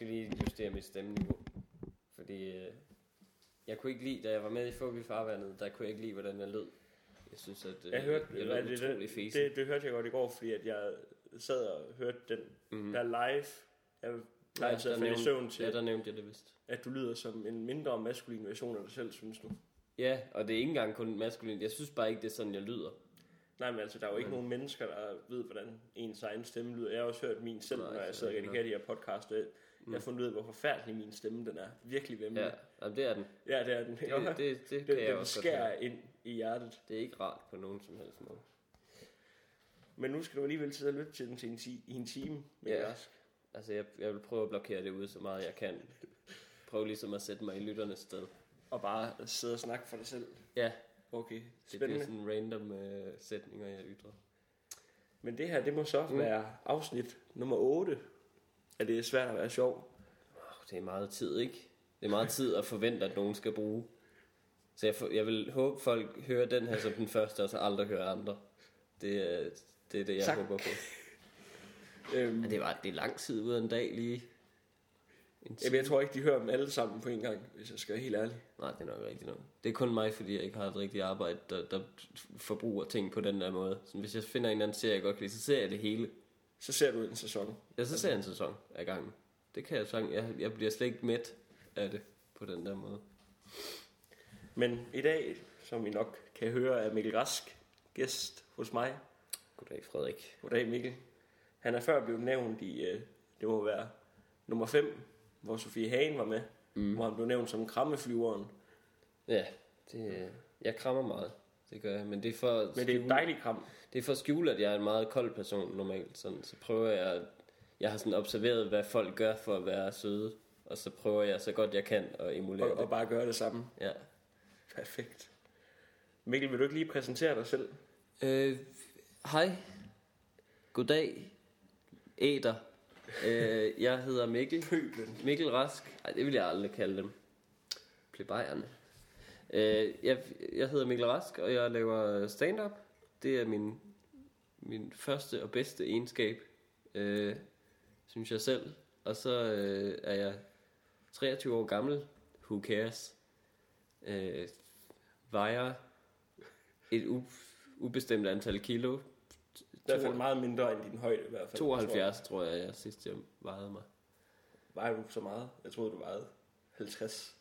skal lige justere mit stemmeniveau. Fordi øh, jeg kunne ikke lide, da jeg var med i Fobi Farvandet, der kunne jeg ikke lide, hvordan jeg lød. Jeg synes, at øh, Jeg hørte, jeg lød det, utrolig det, det, det, hørte jeg godt i går, fordi at jeg sad og hørte den Mhm. der live. Jeg plejer altid at falde i søvn til, Ja, der nævnte jeg det vist. at du lyder som en mindre maskulin version af dig selv, synes du? Ja, og det er ikke engang kun maskulin. Jeg synes bare ikke, det er sådan, jeg lyder. Nej, men altså, der er jo ikke nogen mennesker, der ved, hvordan ens egen stemme lyder. Jeg har også hørt min selv, Nej, når jeg sidder og er redigerer de her podcast. Jeg jeg har fundet ud af, hvor forfærdelig min stemme den er. Virkelig vemmelig. Ja, jamen, det er den. ja det er den. Det, det, det, det den, kan jeg den også skærer ind i hjertet. Det er ikke rart på nogen som helst måde. Men nu skal du alligevel sidde og lytte til den til en, ti- i en time. Med Ja. Rask. Altså, jeg, jeg vil prøve at blokere det ud så meget jeg kan. Prøve ligesom at sætte mig i lytternes sted. Og bare sidde og snakke for dig selv. Ja, Okay, det spændende. bliver sådan random øh, sætninger, jeg ytrer. Men det her, det må så Mm. være afsnit nummer 8. At det er svært at være sjov. Det er meget tid, ikke? Det er meget tid at forvente, at nogen skal bruge. Så jeg, for, jeg vil håbe, folk hører den her som den første, og så aldrig hører andre. Det, er- det er det, jeg Tak. håber på. Øhm, det, var, det er lang tid ud af en dag lige. En jamen, jeg tror ikke, de hører dem alle sammen på en gang, hvis jeg skal være helt ærlig. Nej, det er nok rigtigt nok. Det er kun mig, fordi jeg ikke har et rigtigt arbejde, der, der forbruger ting på den der måde. Så hvis jeg finder en eller anden serie, jeg godt kan lide, så ser jeg det hele. Så ser du en sæson. Ja, så ser jeg en sæson af gangen. Det kan jeg sige. Jeg, jeg bliver slet ikke mæt af det på den der måde. Men i dag, som I nok kan høre, er Mikkel Rask gæst hos mig. Goddag, Frederik. Goddag Mikkel. Han er før blevet nævnt i, øh, det må være nummer 5, hvor Sofie Hagen var med. Mm. Hvor han blev nævnt som krammeflyveren. Ja, det, jeg krammer meget. Det gør jeg, men det er for, Men det er et dejligt kram. Det er for at skjule, at jeg er en meget kold person normalt. Sådan, så prøver jeg, jeg har sådan observeret, hvad folk gør for at være søde. Og så prøver jeg så godt jeg kan at emulere Og, og det. bare gøre det samme. Ja. Perfekt. Mikkel, vil du ikke lige præsentere dig selv? Øh, hej. Goddag. Æder. Øh, jeg hedder Mikkel. Pøblen. Mikkel Rask. Nej, det vil jeg aldrig kalde dem. Plebejerne. Øh, jeg, jeg hedder Mikkel Rask, og jeg laver stand-up. Det er min, min første og bedste egenskab, øh, synes jeg selv. Og så øh, er jeg 23 år gammel. Who cares? Øh, vejer et u- ubestemt antal kilo. I hvert fald meget mindre end din højde i hvert fald. 72, tror jeg, jeg sidst jeg vejede mig. Vejer du så meget? Jeg troede, du vejede 50.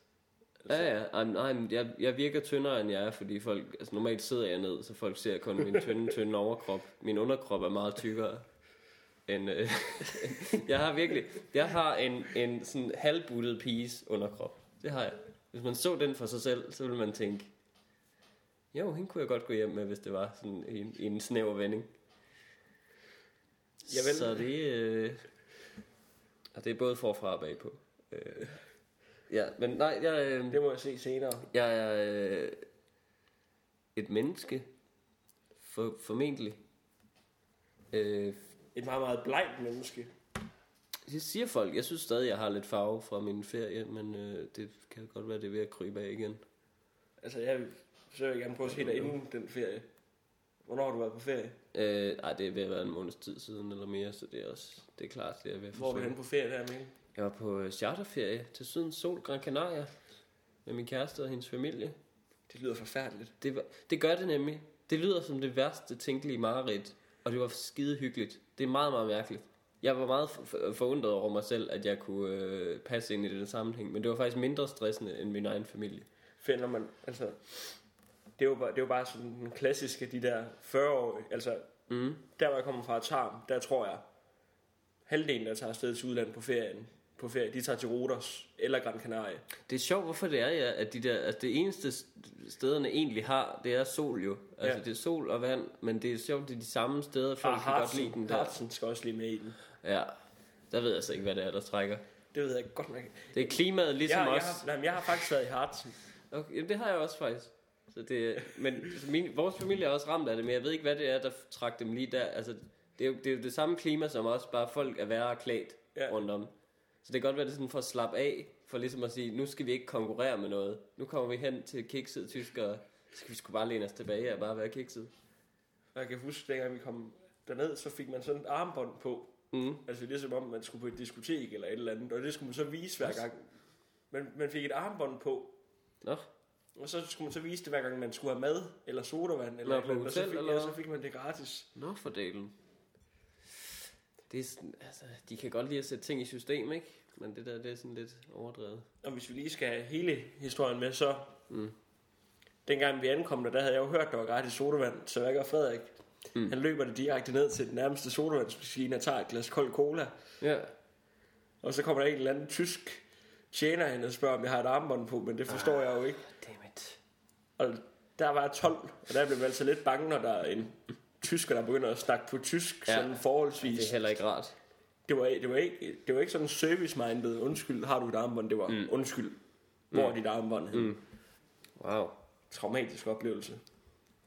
Ja, ja. Ej, nej, men jeg, jeg virker tyndere, end jeg er, fordi folk... Altså, normalt sidder jeg ned, så folk ser kun min tynde, tynde overkrop. Min underkrop er meget tykkere end... Øh, jeg har virkelig... Jeg har en, en sådan halvbuttet piges underkrop. Det har jeg. Hvis man så den for sig selv, så ville man tænke... Jo, hende kunne jeg godt gå hjem med, hvis det var sådan i en, i en snæver vending. Javel. Så det... Øh, og det er både forfra og bagpå. Øh, ja, men nej, jeg... Øh, Det må jeg se senere. jeg er øh, et menneske, for, formentlig. Øh, Et meget, meget blegt menneske. det siger folk. Jeg synes stadig, jeg har lidt farve fra min ferie, men øh, det kan godt være, det er ved at krybe af igen. Altså, jeg jeg gerne prøve at se dig inden den ferie. Hvornår har du været på ferie? Øh, ej, det er ved at være en måneds tid siden eller mere, så det er også det er klart, det er ved at Hvor er du forsøge. henne på ferie der, Mikkel? Jeg var på øh, charterferie til Sydens Sol, Gran Canaria, med min kæreste og hendes familie. Det lyder forfærdeligt. Det, var, det gør det nemlig. Det lyder som det værste tænkelige mareridt, og det var skide hyggeligt. Det er meget, meget mærkeligt. Jeg var meget for- for- forundret over mig selv, at jeg kunne øh, passe ind i den sammenhæng, men det var faktisk mindre stressende end min egen familie. Finder man, altså... Det jo bare, det jo bare sådan den klassiske, de der 40-årige. Altså, Mm. der hvor jeg kommer fra Tarm, der tror jeg, halvdelen, der tager afsted til udlandet på ferien, på ferie, de tager til Rodos eller Gran Canaria. Det er sjovt, hvorfor det er, ja, at de der, altså det eneste stederne egentlig har, det er sol jo. Altså Ja. det er sol og vand, men det er sjovt, det er de samme steder, folk Og kan godt lide den der. Hartsen skal også lige med i den. Ja, der ved jeg så ikke, hvad det er, der trækker. Det ved jeg godt nok. Det er klimaet ligesom jeg, jeg, os. har, nej, men jeg har faktisk været i Hartsen. Okay, jamen, det har jeg også faktisk. Så det, men min, vores familie er også ramt af det, men jeg ved ikke, hvad det er, der trak dem lige der. Altså, det, er jo, det er jo det samme klima som os, bare folk er værre klædt ja. rundt om. Så det kan godt være, det er sådan for at slappe af, for ligesom at sige, nu skal vi ikke konkurrere med noget. Nu kommer vi hen til kiksede tyskere, så skal vi sgu bare læne os tilbage og bare være kikset. Og jeg kan huske, dengang vi kom derned, så fik man sådan et armbånd på. Mm. Altså ligesom om man skulle på et diskotek eller et eller andet, og det skulle man så vise hver gang. Man, man fik et armbånd på, Nå, og så skulle man så vise det hver gang man skulle have mad, eller sodavand, eller, Nå, eller andet, og så hotel, fik, eller ja, så fik man det gratis. nå for delen. Det er sådan, altså, de kan godt lide at sætte ting i system, ikke? Men det der, det er sådan lidt overdrevet. Og hvis vi lige skal have hele historien med, så... Mm. Dengang vi ankom der, der havde jeg jo hørt, der var gratis sodavand, så jeg og Frederik, Mm. han løber det direkte ned til den nærmeste sodavandsmaskine og tager et glas kold cola. Ja, Og så kommer der en eller anden tysk tjener hen og spørger, om jeg har et armbånd på, men det forstår Ah. jeg jo ikke. dammit. Og der var jeg 12, og der blev man altså lidt bange, når der er en tysker, der begynder at snakke på tysk, Ja. sådan forholdsvis. Det er heller ikke rart. Det var, det var, ikke, det var ikke sådan service-minded, undskyld, har du et armbånd? Det var, Mm. mm. undskyld, hvor er dit armbånd hen? Mm. Wow. Traumatisk oplevelse.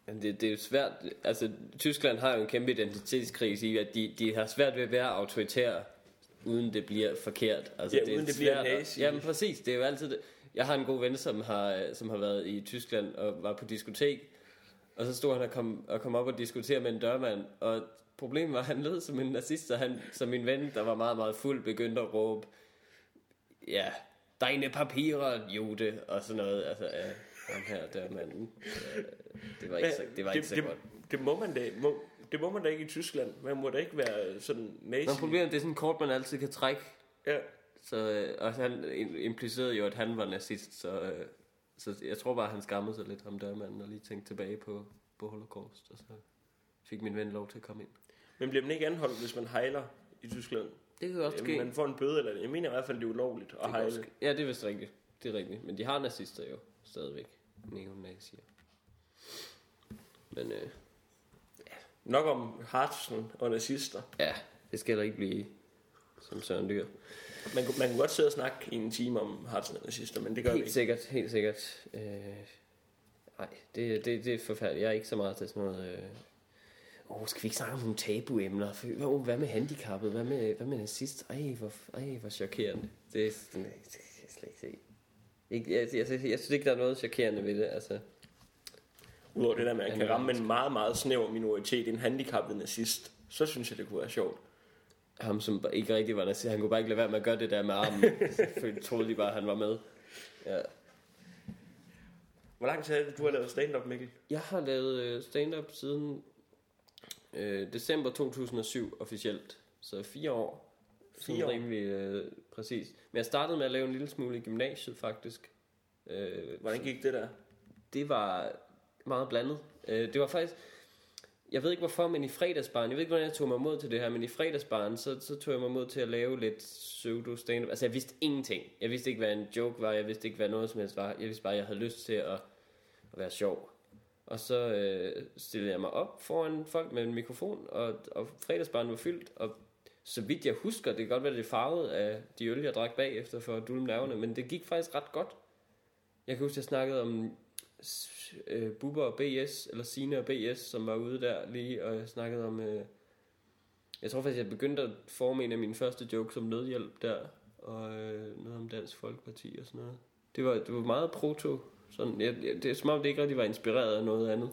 Men det, det er jo svært, altså Tyskland har jo en kæmpe identitetskrise i, at de, de har svært ved at være autoritære, uden det bliver forkert. Altså, Ja, det er uden det bliver svært at- nazi. Jamen præcis, det er jo altid det. Jeg har en god ven, som har, som har været i Tyskland og var på diskotek, og så stod han og kom, og kom op og diskutere med en dørmand, og problemet var, at han lød som en nazist, så, han, så min ven, der var meget, meget fuld, begyndte at råbe, ja, deine papirer, jude, og sådan noget, altså, ja, ham her dørmanden. Ja, det var ikke så, det var ikke det, så det, godt. det, må man da, må, det må man da ikke i Tyskland. Man må da ikke være sådan nazi. Nå, problemet det er sådan et kort, man altid kan trække. Ja. Så, øh, og han implicerede jo, at han var nazist, så, øh, så jeg tror bare, han skammede sig lidt, ham dørmanden, og lige tænkte tilbage på, på Holocaust, og så fik min ven lov til at komme ind. Men bliver man ikke anholdt, hvis man hejler i Tyskland? Det kan også ske. Jamen, man får en bøde, eller jeg mener i hvert fald, det er ulovligt at det hejle. ske. Ja, det er vist rigtigt. Det er rigtigt. Men de har nazister jo stadigvæk. Neonazier. Men øh, Nok om Hartsen og nazister. ja, det skal der ikke blive som Søren Dyr. Man, kunne- man kan godt sidde og snakke i en time om nazister, men det gør vi Helt ikke. sikkert, helt sikkert. Øh, nej, det, det, det er forfærdeligt. Jeg er ikke så meget til sådan noget... Øh, Åh, skal vi ikke snakke om nogle tabuemner? For, oh, hvad med handicappet? Hvad med, hvad med nazist? Ej, hvor, ej, hvor chokerende. Det er sådan, det kan jeg slet ikke se. Jeg, jeg, jeg, jeg synes ikke, der er noget chokerende ved det. Altså, Udover det der med, at man kan ramme en meget, meget snæver minoritet, en handicappet nazist, så synes jeg, det kunne være sjovt. Ham, som ikke rigtig var nazist, han kunne bare ikke lade være med at gøre det der med armen. Selvfølgelig troede de bare, at han var med. Ja. Hvor lang tid er det, du har lavet stand-up, Mikkel? Jeg har lavet øh, stand-up siden øh, december 2007 officielt. Så fire år. Fire år? rimelig øh, præcis. Men jeg startede med at lave en lille smule i gymnasiet faktisk. Øh, Hvordan gik det der? det var meget blandet. Øh, det var faktisk... Jeg ved ikke hvorfor, men i fredagsbaren, jeg ved ikke, hvordan jeg tog mig mod til det her, men i fredagsbaren, så, så tog jeg mig mod til at lave lidt pseudo stand Altså, jeg vidste ingenting. Jeg vidste ikke, hvad en joke var, jeg vidste ikke, hvad noget som helst var. Jeg vidste bare, at jeg havde lyst til at, at være sjov. Og så øh, stillede jeg mig op foran folk med en mikrofon, og, og fredagsbaren var fyldt, og så vidt jeg husker, det kan godt være, det er farvet af de øl, jeg drak bagefter for at dulme nerverne, men det gik faktisk ret godt. Jeg kan huske, jeg snakkede om øh, Bubber og BS, eller Sine og BS, som var ude der lige, og jeg snakkede om... Øh, jeg tror faktisk, jeg begyndte at forme en af mine første jokes om nødhjælp der, og øh, noget om Dansk Folkeparti og sådan noget. Det var, det var meget proto. Sådan, jeg, jeg, det er som om, det ikke rigtig var inspireret af noget andet.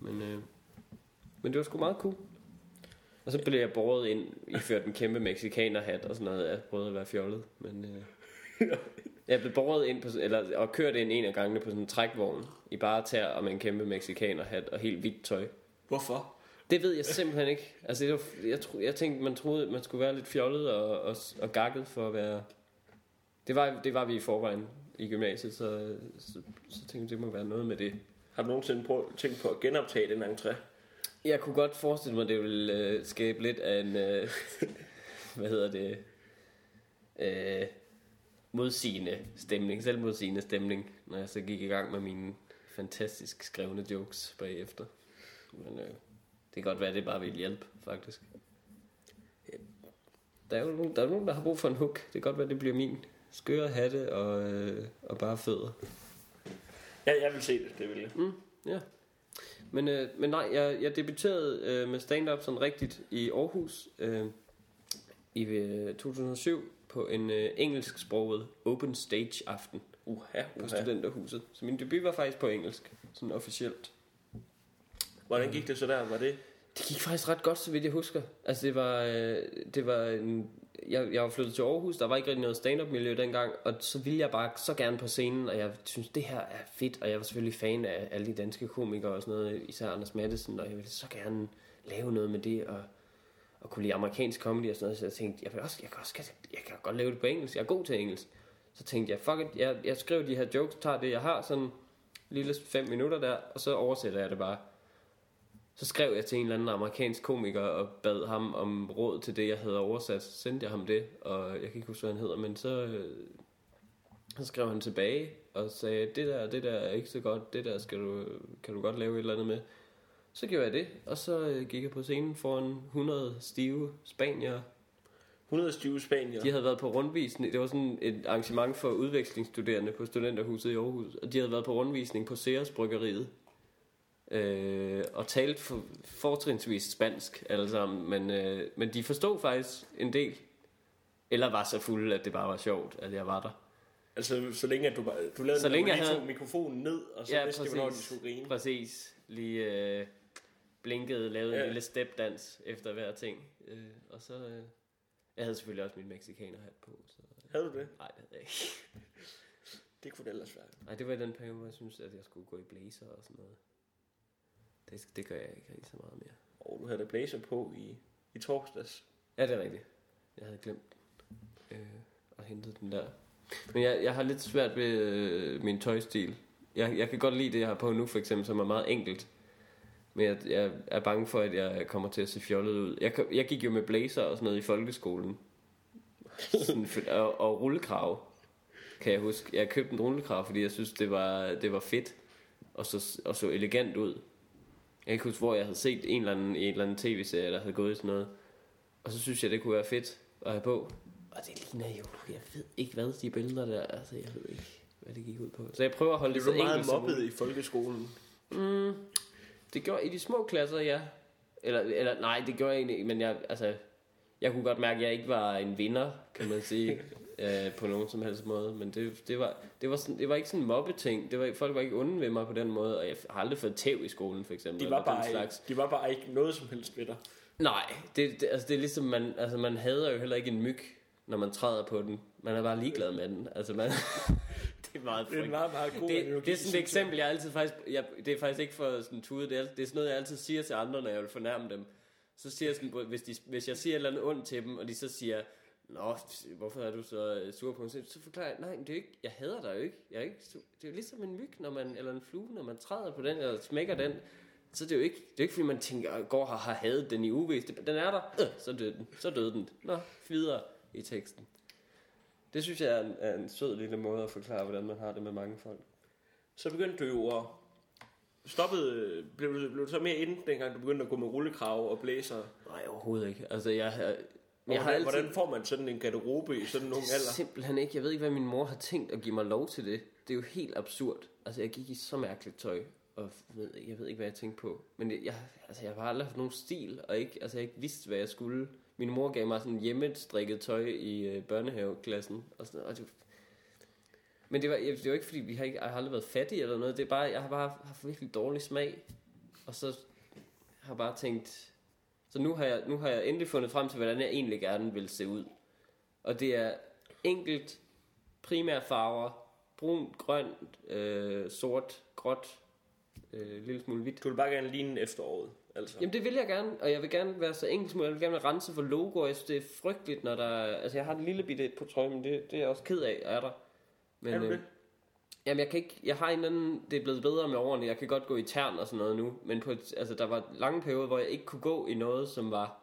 Men, øh, men det var sgu meget cool. Og så blev jeg båret ind, i iført en kæmpe mexikanerhat og sådan noget. Jeg prøvede at være fjollet, men... Øh, jeg blev båret ind på, eller, og kørt ind en af gangene på sådan en trækvogn i bare tær og med en kæmpe mexikanerhat og helt hvidt tøj. Hvorfor? Det ved jeg simpelthen ikke. Altså, det var, jeg, tro, jeg tænkte, man troede, man skulle være lidt fjollet og, og, og gakket for at være... Det var, det var vi i forvejen i gymnasiet, så, så, så tænkte jeg, det må være noget med det. Har du nogensinde prøvet, tænkt på at genoptage den entré? Jeg kunne godt forestille mig, at det ville øh, skabe lidt af en... Øh, hvad hedder det? Øh, modsigende stemning, selvmodsigende stemning, når jeg så gik i gang med mine fantastisk skrevne jokes bagefter. Men øh, det kan godt være, at det bare vil hjælpe, faktisk. Der er jo nogen, der, er nogen, der har brug for en hook. Det kan godt være, det bliver min. Skøre hatte og, øh, og bare fødder. Ja, jeg vil se det, det vil jeg. Mm, ja. Men, øh, men nej, jeg, jeg debuterede øh, med stand-up sådan rigtigt i Aarhus øh, i øh, 2007 på en øh, engelsksproget open stage aften Uha, på uha. studenterhuset. Så min debut var faktisk på engelsk, sådan officielt. Hvordan gik det så der? Var det? Det gik faktisk ret godt, så vidt jeg husker. Altså, det var, øh, det var en, jeg, jeg var flyttet til Aarhus, der var ikke rigtig noget stand-up miljø dengang, og så ville jeg bare så gerne på scenen, og jeg synes, det her er fedt, og jeg var selvfølgelig fan af alle de danske komikere og sådan noget, især Anders Madsen, og jeg ville så gerne lave noget med det, og, og kunne lide amerikansk comedy og sådan noget, så jeg tænkte, jeg, vil også, jeg, kan også, jeg kan godt lave det på engelsk, jeg er god til engelsk. Så tænkte jeg, fuck it, jeg, jeg skriver de her jokes, tager det, jeg har, sådan lille fem minutter der, og så oversætter jeg det bare. Så skrev jeg til en eller anden amerikansk komiker og bad ham om råd til det, jeg havde oversat. Så sendte jeg ham det, og jeg kan ikke huske, hvad han hedder, men så, øh, så skrev han tilbage og sagde, det der, det der er ikke så godt, det der skal du, kan du godt lave et eller andet med. Så gjorde jeg det, og så øh, gik jeg på scenen foran 100 stive spanier. 100 stive spanier. De havde været på rundvisning, det var sådan et arrangement for udvekslingsstuderende på Studenterhuset i Aarhus, og de havde været på rundvisning på Ceres Bryggeriet øh, og talte for, fortrinsvis spansk alle sammen, men, øh, men de forstod faktisk en del. Eller var så fulde, at det bare var sjovt, at jeg var der. Altså, så længe at du, bare- du lavede Så længe længe jeg havde- mikrofonen ned, og så Ja, vidste de, hvornår de præcis. skulle grine. Præcis. Lige øh, blinkede, lavede ja. En lille stepdans efter hver ting. Øh, og så... Øh, jeg havde selvfølgelig også min mexikanerhat på, så... Havde du det? Nej, det havde jeg ikke. Det kunne det ellers være. Nej, det var i den periode, hvor jeg synes, at jeg skulle gå i blazer og sådan noget. Det, det gør jeg ikke rigtig så meget mere. Og du havde da blazer på i, i torsdags. Ja, det er rigtigt. Jeg havde glemt øh, at hente den der. Men jeg, jeg har lidt svært ved øh, min tøjstil. Jeg, jeg kan godt lide det, jeg har på nu, for eksempel, som er meget enkelt. Men jeg, jeg er bange for, at jeg kommer til at se fjollet ud. Jeg, jeg gik jo med blazer og sådan noget i folkeskolen. Sådan, og, og rullekrav, kan jeg huske. Jeg købte en rullekrav, fordi jeg synes, det var, det var fedt. Og så, og så elegant ud. Jeg kan ikke huske, hvor jeg havde set en eller anden, en eller anden tv-serie, der havde gået i sådan noget. Og så synes jeg, det kunne være fedt at have på. Og det ligner jo, jeg ved ikke hvad, de billeder der, altså jeg ved ikke, hvad det gik ud på. Så jeg prøver at holde det Blev så meget enkelt som mobbet muligt. i folkeskolen? Mm, det gjorde i de små klasser, ja. Eller, eller nej, det gjorde jeg egentlig men jeg, altså, jeg kunne godt mærke, at jeg ikke var en vinder, kan man sige, øh, på nogen som helst måde. Men det, det, var, det, var, sådan, det var ikke sådan en mobbeting. Det var, folk var ikke onde ved mig på den måde, og jeg har aldrig fået tæv i skolen, for eksempel. De var, den bare, slags. de var bare ikke noget som helst ved dig. Nej, det, det, altså det er ligesom, man, altså man hader jo heller ikke en myg, når man træder på den. Man er bare ligeglad med den. Altså man, det er meget Det er en meget, meget god det, analogi, det er sådan et eksempel, jeg altid faktisk, jeg, det er faktisk ikke for sådan tude, det er, det er sådan noget, jeg altid siger til andre, når jeg vil fornærme dem. Så siger jeg sådan, hvis, de, hvis jeg siger et eller andet ondt til dem, og de så siger, Nå, hvorfor er du så øh, sur på mig? Så forklarer jeg, nej, det er ikke, jeg hader dig jo ikke. Jeg er ikke det er jo ligesom en myg, når man, eller en flue, når man træder på den, eller smækker den. Så det er jo ikke, det er ikke fordi man tænker, går og har hadet den i uvis. Den er der, øh, så døde den, så døde den. Nå, videre i teksten. Det synes jeg er en, er en sød lille måde at forklare, hvordan man har det med mange folk. Så begyndte du jo at... Stoppede, blev, du, blev du så mere inde, dengang du begyndte at gå med rullekrav og blæser? Nej, overhovedet ikke. Altså, jeg, jeg, jeg har altid... Hvordan får man sådan en garderobe i sådan nogle alder? Simpelthen ikke. Jeg ved ikke, hvad min mor har tænkt at give mig lov til det. Det er jo helt absurd. Altså, jeg gik i så mærkeligt tøj, og ved, jeg ved ikke, hvad jeg tænkte på. Men jeg, altså, jeg har aldrig haft nogen stil, og ikke, altså, jeg ikke vidste, hvad jeg skulle. Min mor gav mig sådan hjemmestrikket tøj i øh, børnehaveklassen. Og sådan, og det, men det var, det var ikke, fordi vi har, ikke, jeg har aldrig været fattige eller noget. Det er bare, jeg har bare haft virkelig dårlig smag. Og så har jeg bare tænkt... Så nu har, jeg, nu har jeg endelig fundet frem til, hvordan jeg egentlig gerne vil se ud. Og det er enkelt, primære farver, brun, grøn, øh, sort, gråt, øh, lille smule hvidt. Du vil bare gerne ligne efteråret, altså. Jamen det vil jeg gerne, og jeg vil gerne være så enkelt som. Jeg vil gerne rense for logoer. Jeg synes, det er frygteligt, når der... Altså jeg har en lille bitte på trøjen, men det, det er jeg også ked af, er der. Men, er du øh, det? Jamen, jeg kan ikke, jeg har en anden, det er blevet bedre med årene, jeg kan godt gå i tern og sådan noget nu, men på et, altså, der var lange perioder, hvor jeg ikke kunne gå i noget, som var,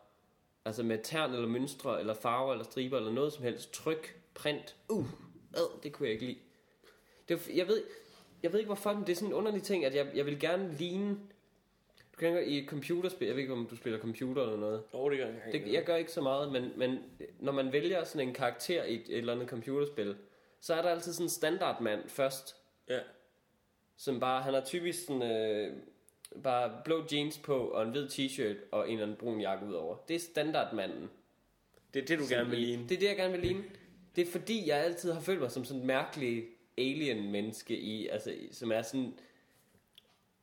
altså med tern eller mønstre, eller farver, eller striber, eller noget som helst, tryk, print, uh, ad, det kunne jeg ikke lide. Det var, jeg ved, jeg ved ikke hvorfor, men det er sådan en underlig ting, at jeg, jeg vil gerne ligne, du kan i computerspil, jeg ved ikke om du spiller computer eller noget, Jo, det gør jeg. det, jeg gør ikke så meget, men, men når man vælger sådan en karakter i et, et eller andet computerspil, så er der altid sådan en standardmand først, Ja. som bare, han har typisk sådan, øh, bare blå jeans på, og en hvid t-shirt, og en eller anden brun jakke udover. Det er standardmanden. Det er det, du gerne vil ligne. Det er det, jeg gerne vil ligne. Det er fordi, jeg altid har følt mig som sådan en mærkelig alien-menneske i, altså, som er sådan,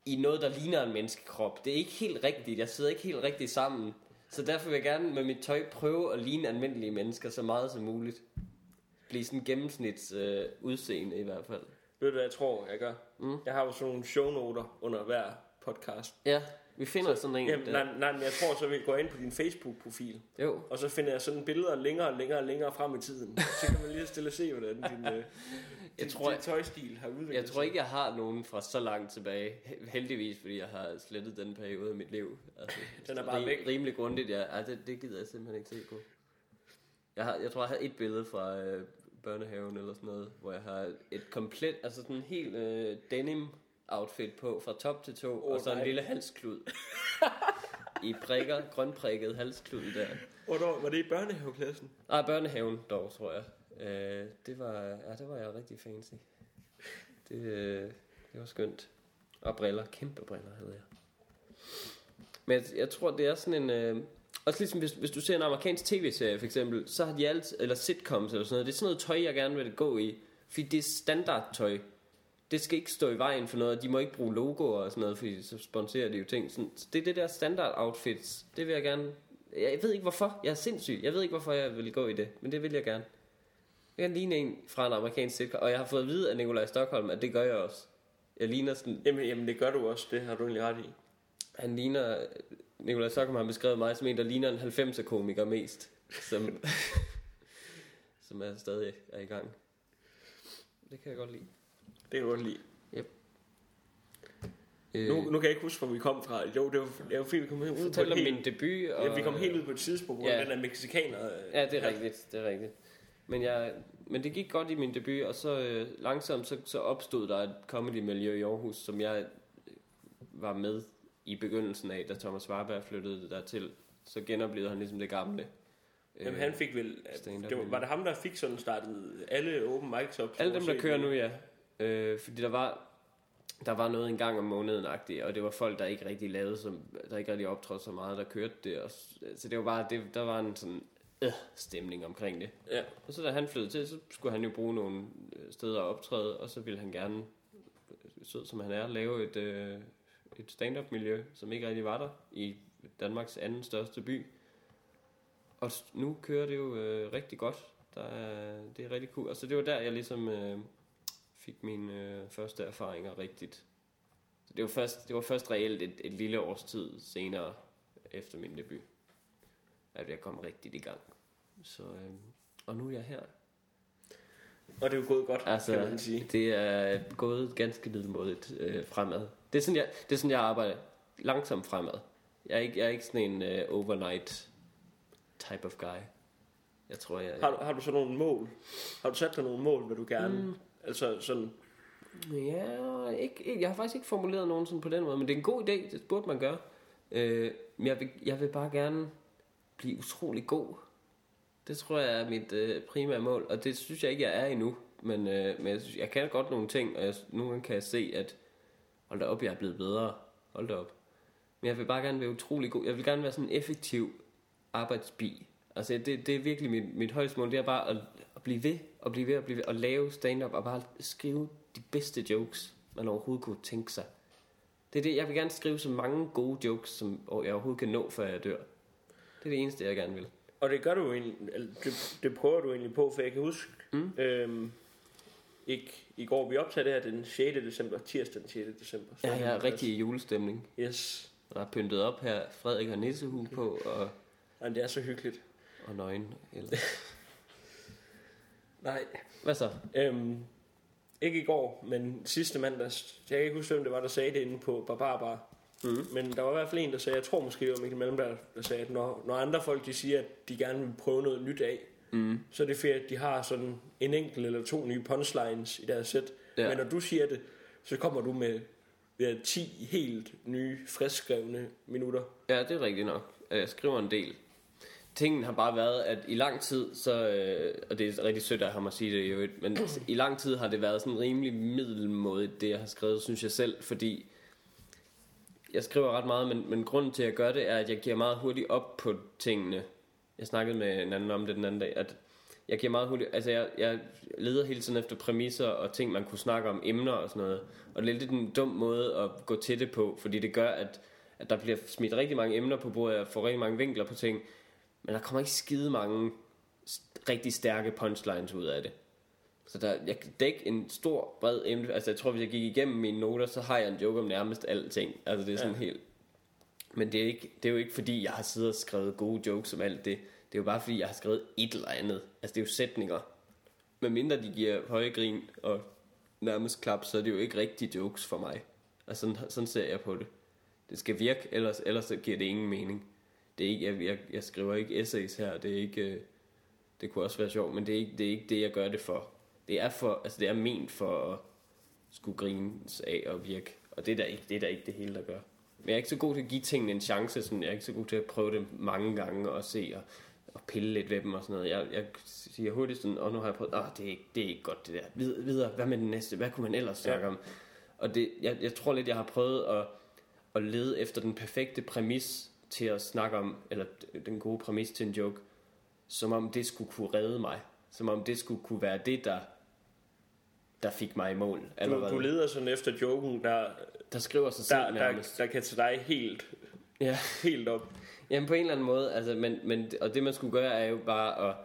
i noget, der ligner en menneskekrop. Det er ikke helt rigtigt. Jeg sidder ikke helt rigtigt sammen. Så derfor vil jeg gerne med mit tøj prøve at ligne almindelige mennesker så meget som muligt. Blive sådan gennemsnits øh, udseende i hvert fald. Ved du, hvad jeg tror, jeg gør? Mm. Jeg har jo sådan nogle shownoter under hver podcast. Ja, vi finder så, sådan en. Jamen, nej, nej, men jeg tror så, vi går ind på din Facebook-profil. Jo. Og så finder jeg sådan billeder længere og længere og længere frem i tiden. Så kan man lige stille og se, hvordan din, øh, Jeg tror, din tøjstil har udviklet Jeg tror ikke, jeg har nogen fra så langt tilbage. He- Heldigvis, fordi jeg har slettet den periode af mit liv. Altså, Den er bare rim- væk. Rimelig grundigt, ja. Ej, det, det gider jeg simpelthen ikke se på. Jeg, har, jeg tror, jeg har et billede fra øh, børnehaven eller sådan noget, hvor jeg har et komplet, altså sådan en helt øh, denim outfit på, fra top til to, Åh, og så en nej. lille halsklud. I prikker, grønprikket halsklud der. Hvornår, var det i børnehaveklassen? Nej, børnehaven dog, tror jeg. Øh, det var, ja, det var jeg rigtig fancy. Det, øh, det var skønt. Og briller, kæmpe briller havde jeg. Men jeg, jeg tror, det er sådan en... Øh, også ligesom hvis, hvis du ser en amerikansk tv-serie for eksempel, så har de alt, eller sitcoms eller sådan noget, det er sådan noget tøj, jeg gerne vil gå i. Fordi det er standardtøj. Det skal ikke stå i vejen for noget, de må ikke bruge logoer og sådan noget, fordi så sponsorer de jo ting. Sådan, så det er det der standard outfits, det vil jeg gerne... Jeg ved ikke hvorfor, jeg er sindssyg, jeg ved ikke hvorfor jeg vil gå i det, men det vil jeg gerne. Jeg kan ligne en fra en amerikansk sitcom, og jeg har fået at vide af Nikolaj Stockholm, at det gør jeg også. Jeg ligner sådan, Jamen, jamen, det gør du også. Det har du egentlig ret i. han ligner, Nikolaj Stockholm har beskrevet mig som en, der ligner en 90'er komiker mest, som, som er stadig er i gang. Det kan jeg godt lide. Det kan du godt lide. Øh, Nu, nu kan jeg ikke huske, hvor vi kom fra. Jo, det var, det var fordi, vi kom ud på om helt, min debut. Og, ja, vi kom helt ud på et tidsspor, hvor Ja. den er mexikaner. Ja, det er rigtigt, det er rigtigt. Men, jeg, men det gik godt i min debut, og så øh, langsomt så, så opstod der et comedy-miljø i Aarhus, som jeg øh, var med i begyndelsen af, da Thomas Warberg flyttede dertil. Så genoplevede han ligesom det gamle. Jamen, han fik vel... Det var, var det ham, der fik sådan startet alle open mics op? Alle dem, der kører nu, ja. Øh, fordi der var, der var noget en gang om måneden og det var folk, der ikke rigtig lavede, som, der ikke rigtig optrådte så meget, der kørte det. Og, så det var bare, det, der var en sådan øh, stemning omkring det. Ja. Og så da han flyttede til, så skulle han jo bruge nogle øh, steder at optræde, og så ville han gerne, øh, sød som han er, lave et, øh, et stand-up miljø, som ikke rigtig var der i Danmarks anden største by. Og nu kører det jo øh, rigtig godt. Der er, det er rigtig cool. Og så det var der, jeg ligesom øh, fik mine øh, første erfaringer rigtigt. Så det var først, det var først reelt et, et lille års tid senere efter min debut, at jeg kom rigtigt i gang. Så, øh, og nu er jeg her. Og det er jo gået godt, Altså, kan man sige. det er gået ganske middelmådigt øh, fremad. Det er, sådan, jeg, det er sådan, jeg arbejder langsomt fremad. Jeg er ikke, jeg er ikke sådan en øh, overnight type of guy. Jeg tror, jeg... Har, du- har du så nogle mål? Har du sat dig nogle mål, hvad du gerne... Mm. Altså sådan... Ja, ikke, ikke, jeg har faktisk ikke formuleret nogen sådan på den måde, men det er en god idé, det burde man gøre. Øh, men jeg vil, jeg vil bare gerne blive utrolig god. Det tror jeg er mit øh, primære mål, og det synes jeg ikke, jeg er endnu. Men, øh, men jeg, synes, jeg kan godt nogle ting, og jeg, nogle gange kan jeg se, at hold da op, jeg er blevet bedre. Hold da op. Men jeg vil bare gerne være utrolig god. Jeg vil gerne være sådan en effektiv arbejdsbi. Altså det, det er virkelig mit, mit højeste mål, det er bare at, at blive ved, og blive ved, og blive ved, og lave stand-up, og bare skrive de bedste jokes, man overhovedet kunne tænke sig. Det er det, jeg vil gerne skrive så mange gode jokes, som jeg overhovedet kan nå, før jeg dør. Det er det eneste, jeg gerne vil. Og det gør du egentlig... eller Det, det prøver du egentlig på, for jeg kan huske... Mm. Øhm, ikke i går, vi optager det her den 6. december, tirsdag den 6. december. Ja, jeg er rigtig i julestemning. Yes. Og der er pyntet op her. Frederik har nissehue på, og, Jamen, det er så hyggeligt. og nøgen. Eller. Nej. Hvad så? Øhm, ikke i går, men sidste mandag. Jeg kan ikke huske, hvem det var, der sagde det inde på Barbarbar. Mm. Men der var i hvert fald en, der sagde, jeg tror måske det var Mikkel Mellemberg, der sagde, at når, når andre folk de siger, at de gerne vil prøve noget nyt af, mm. så er det fordi, at de har sådan en enkelt eller to nye punchlines i deres sæt. Ja. Men når du siger det, så kommer du med ja, 10 helt nye, friskskrevne minutter. Ja, det er rigtigt nok. Jeg skriver en del. Tingen har bare været, at i lang tid, så, øh, og det er rigtig sødt af ham at sige det jo, men i lang tid har det været sådan rimelig middelmådigt, det jeg har skrevet, synes jeg selv, fordi jeg skriver ret meget, men, men grunden til at jeg gør det, er, at jeg giver meget hurtigt op på tingene. Jeg snakkede med en anden om det den anden dag, at jeg giver meget hurtigt, altså jeg, jeg leder hele tiden efter præmisser og ting, man kunne snakke om, emner og sådan noget. Og det er lidt en dum måde at gå til det på, fordi det gør, at, at der bliver smidt rigtig mange emner på bordet, og får rigtig mange vinkler på ting, men der kommer ikke skide mange rigtig stærke punchlines ud af det. Så der, jeg kan dække en stor, bred emne. Altså jeg tror, hvis jeg gik igennem mine noter, så har jeg en joke om nærmest alting. Altså det er sådan ja. helt... Men det er, ikke, det er jo ikke fordi, jeg har siddet og skrevet gode jokes om alt det. Det er jo bare fordi, jeg har skrevet et eller andet. Altså det er jo sætninger. Men mindre de giver høje grin og nærmest klap, så er det jo ikke rigtige jokes for mig. Altså sådan, sådan ser jeg på det. Det skal virke, ellers, ellers giver det ingen mening. Det er ikke, jeg, jeg, jeg skriver ikke essays her, det er ikke... Øh, det kunne også være sjovt, men det er ikke det, er ikke det jeg gør det for. Det er, for, altså det er ment for at skulle grines af og virke. Og det er, da ikke, det er da ikke det hele, der gør. Men jeg er ikke så god til at give tingene en chance. Sådan, jeg er ikke så god til at prøve det mange gange og se og, og pille lidt ved dem og sådan noget. Jeg, jeg siger hurtigt sådan, og nu har jeg prøvet, ah, det, er ikke, det er ikke godt det der. Vid, videre, hvad med den næste? Hvad kunne man ellers snakke ja. om? Og det, jeg, jeg tror lidt, jeg har prøvet at, at lede efter den perfekte præmis til at snakke om, eller den gode præmis til en joke, som om det skulle kunne redde mig. Som om det skulle kunne være det, der der fik mig i mål. Du, du leder sådan efter joken, der, der skriver sig selv der, nærmest. Der, der kan til dig helt, ja. helt op. Jamen på en eller anden måde, altså, men, men, og det man skulle gøre er jo bare at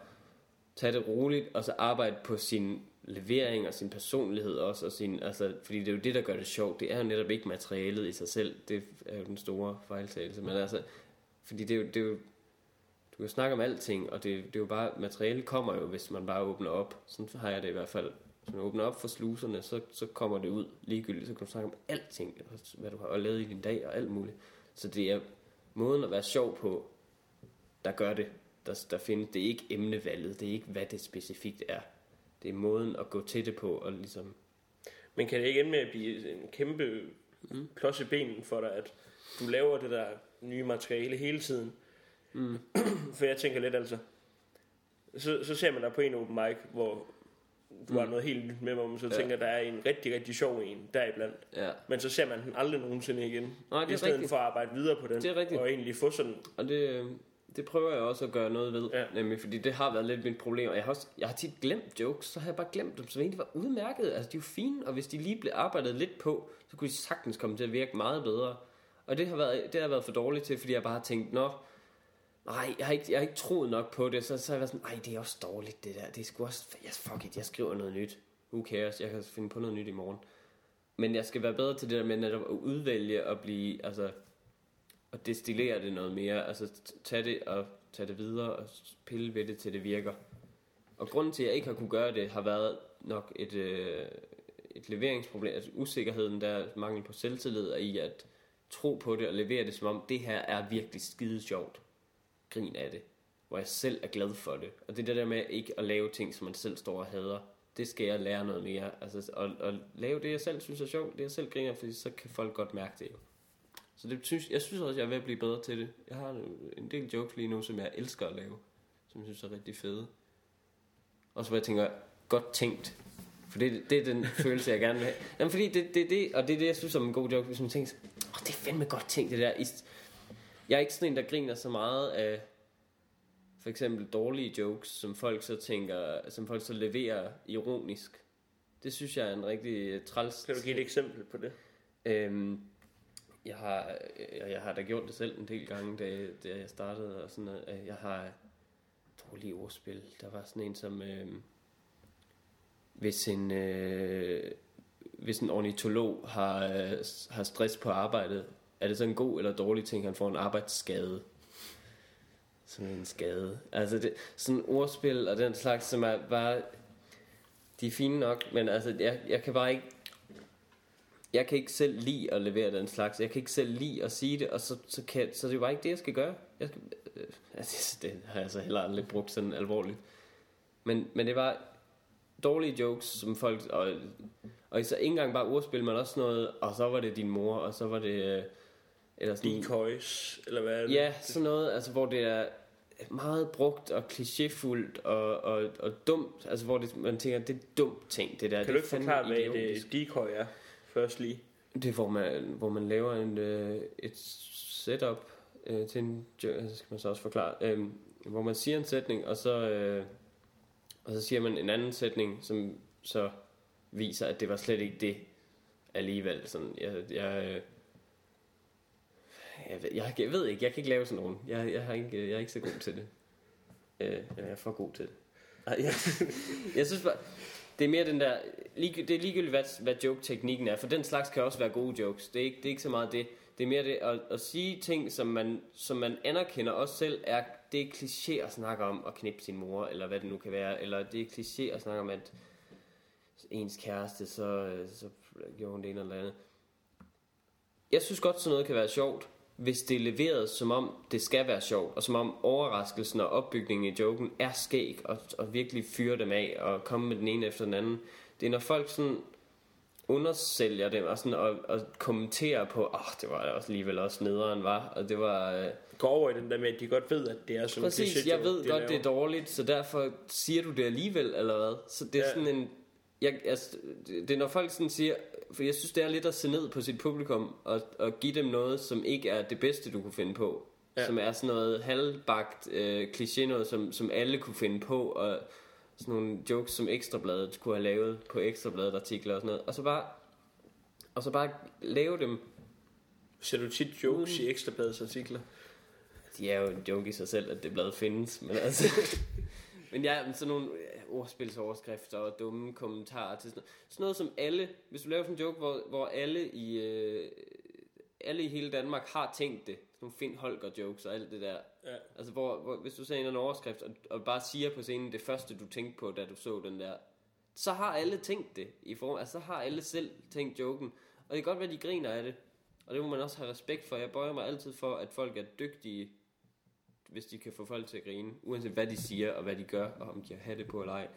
tage det roligt, og så arbejde på sin levering og sin personlighed også, og sin, altså, fordi det er jo det, der gør det sjovt. Det er jo netop ikke materialet i sig selv. Det er jo den store fejltagelse. Men altså, fordi det er jo, det er jo du kan snakke om alting, og det, det er jo bare, materialet kommer jo, hvis man bare åbner op. Sådan har jeg det i hvert fald hvis man åbner op for sluserne, så, så kommer det ud ligegyldigt. Så kan du snakke om alting, hvad du har lavet i din dag og alt muligt. Så det er måden at være sjov på, der gør det. Der, der findes, det er ikke emnevalget, det er ikke, hvad det specifikt er. Det er måden at gå til det på, og ligesom... Men kan det ikke ende med at blive en kæmpe mm. klods i benen for dig, at du laver det der nye materiale hele tiden? Mm. for jeg tænker lidt altså, så, så ser man der på en open mic, hvor du har mm. noget helt nyt med, hvor man så ja. tænker, der er en rigtig, rigtig sjov en deriblandt. Ja. Men så ser man den aldrig nogensinde igen. Nej, det er I stedet rigtigt. for at arbejde videre på den. Det er rigtigt. Og egentlig få sådan... Og det, det prøver jeg også at gøre noget ved. Ja. Nemlig, fordi det har været lidt mit problem. Og jeg har, også, jeg har tit glemt jokes, så har jeg bare glemt dem, så egentlig var udmærket. Altså, de er jo fine, og hvis de lige blev arbejdet lidt på, så kunne de sagtens komme til at virke meget bedre. Og det har været, det har været for dårligt til, fordi jeg bare har tænkt, nå, nej, jeg har ikke, jeg har ikke troet nok på det, så, så jeg var sådan, nej, det er også dårligt det der, det er sgu også, yes, fuck it, jeg skriver noget nyt, who cares, jeg kan finde på noget nyt i morgen. Men jeg skal være bedre til det der med netop at udvælge og blive, altså, og destillere det noget mere, altså tage det og tage det videre og pille ved det, til det virker. Og grunden til, at jeg ikke har kunne gøre det, har været nok et, øh, et leveringsproblem, altså usikkerheden der, mangel på selvtillid i at tro på det og levere det, som om det her er virkelig skide sjovt grin af det. Hvor jeg selv er glad for det. Og det er det der med ikke at lave ting, som man selv står og hader. Det skal jeg lære noget mere. Altså at, at lave det, jeg selv synes er sjovt, det jeg selv griner, fordi så kan folk godt mærke det jo. Så det synes, jeg synes også, jeg er ved at blive bedre til det. Jeg har en del jokes lige nu, som jeg elsker at lave. Som jeg synes er rigtig fede. Og så hvor jeg tænker, godt tænkt. For det, det er den følelse, jeg gerne vil have. Jamen, fordi det, det, det, og det er det, jeg synes er en god joke, hvis man tænker, åh, det er fandme godt tænkt, det der. Jeg er ikke sådan en, der griner så meget af for eksempel dårlige jokes, som folk så tænker, som folk så leverer ironisk. Det synes jeg er en rigtig træls... Kan du give et eksempel på det? Øhm, jeg har, jeg, jeg har da gjort det selv en del gange, da, da jeg startede, og sådan noget. Jeg har dårlige ordspil. Der var sådan en som, øh, hvis en, øh, hvis en ornitolog har, øh, har stress på arbejdet, er det så en god eller dårlig ting, at han får en arbejdsskade? Sådan en skade. Altså det, sådan ordspil og den slags, som er bare, de er fine nok, men altså jeg, jeg kan bare ikke, jeg kan ikke selv lide at levere den slags. Jeg kan ikke selv lide at sige det, og så, så, kan, så det er bare ikke det, jeg skal gøre. Jeg skal, øh, altså, det har jeg så heller aldrig brugt sådan alvorligt. Men, men det var dårlige jokes, som folk... Og, og så ikke engang bare ordspil, men også noget... Og så var det din mor, og så var det... Øh, Øh, eller sådan, Decoys, eller hvad er det? Ja, sådan noget, altså hvor det er meget brugt og klichéfuldt og, og, og dumt, altså hvor det, man tænker, det er dumt ting, det der. Kan det du ikke forklare, hvad det decoy er, først lige? Det er, hvor man, hvor man laver en, øh, et setup øh, til en, det skal man så også forklare, øh, hvor man siger en sætning, og så, øh, Og så siger man en anden sætning, som så viser, at det var slet ikke det alligevel. Sådan, jeg, jeg, øh, jeg, ved- jeg, jeg ved ikke, jeg kan ikke lave sådan nogen. Jeg, jeg, har ikke, jeg er ikke så god til det. Øh, jeg er for god til det. Ej, jeg, jeg synes bare, det er mere den der, lig- det er ligegyldigt, hvad, hvad joke-teknikken er, for den slags kan også være gode jokes. Det er ikke, det er ikke så meget det. Det er mere det at, at sige ting, som man, som man anerkender også selv, er, det er kliché at snakke om at knippe sin mor, eller hvad det nu kan være, eller det er kliché at snakke om, at ens kæreste, så, øh, så gjorde hun det ene eller andet. Jeg synes godt, sådan noget kan være sjovt, hvis det er leveret som om det skal være sjovt, og som om overraskelsen og opbygningen i joken er skæg, og, og virkelig fyre dem af, og komme med den ene efter den anden. Det er når folk sådan undersælger dem, og, sådan, og, og kommenterer på, åh, oh, det var også alligevel også nederen, var, og det var... Øh, Gå over i den der med, at de godt ved, at det er sådan Præcis, kliché-joke, jeg ved de godt, det laver. er dårligt, så derfor siger du det alligevel, eller hvad? Så det er Ja. sådan en... Jeg, altså, det er når folk sådan siger... For jeg synes, det er lidt at se ned på sit publikum, og, og give dem noget, som ikke er det bedste, du kunne finde på. Ja. Som er sådan noget halvbagt øh, kliché, noget, som, som alle kunne finde på, og sådan nogle jokes, som Ekstrabladet kunne have lavet på Ekstrabladet artikler og sådan noget. Og så bare, og så bare lave dem Ser du tit jokes i Ekstrabladets artikler? De er jo en joke i sig selv, at det blad findes, men altså... men ja, men sådan nogle øh, ordspilsoverskrifter og dumme kommentarer til sådan noget. Sådan noget som alle... Hvis du laver sådan en joke, hvor, hvor alle i... Øh, alle i hele Danmark har tænkt det. Sådan nogle Finn Holger jokes og alt det der. Ja. Altså hvor, hvor hvis du ser en eller anden overskrift og, og bare siger på scenen det første du tænkte på, da du så den der. Så har alle tænkt det. I form, altså så har alle selv tænkt joken. Og det kan godt være, de griner af det. Og det må man også have respekt for. Jeg bøjer mig altid for, at folk er dygtige, hvis de kan få folk til at grine. Uanset hvad de siger og hvad de gør, og om de har hatte på eller ej.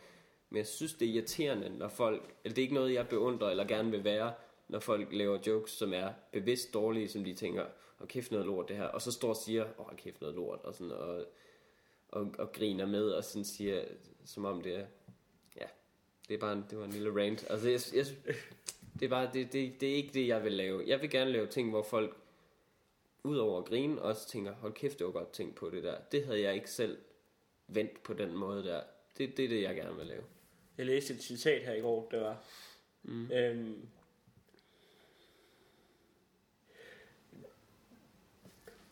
Men jeg synes, det er irriterende, når folk... Eller det er ikke noget, jeg beundrer eller gerne vil være, når folk laver jokes, som er bevidst dårlige, som de tænker, og kæft noget lort det her. Og så står og siger, åh, oh, kæft noget lort, og, sådan, og, og, og griner med, og sådan siger, som om det er... Ja, det er bare en, det var en lille rant. Altså, jeg, jeg, det er bare, det, det, det er ikke det, jeg vil lave. Jeg vil gerne lave ting, hvor folk, udover at grine, også tænker, hold kæft, det var godt tænkt på det der. Det havde jeg ikke selv vendt på den måde der. Det, det er det, jeg gerne vil lave. Jeg læste et citat her i går, det var... Mm. Øhm,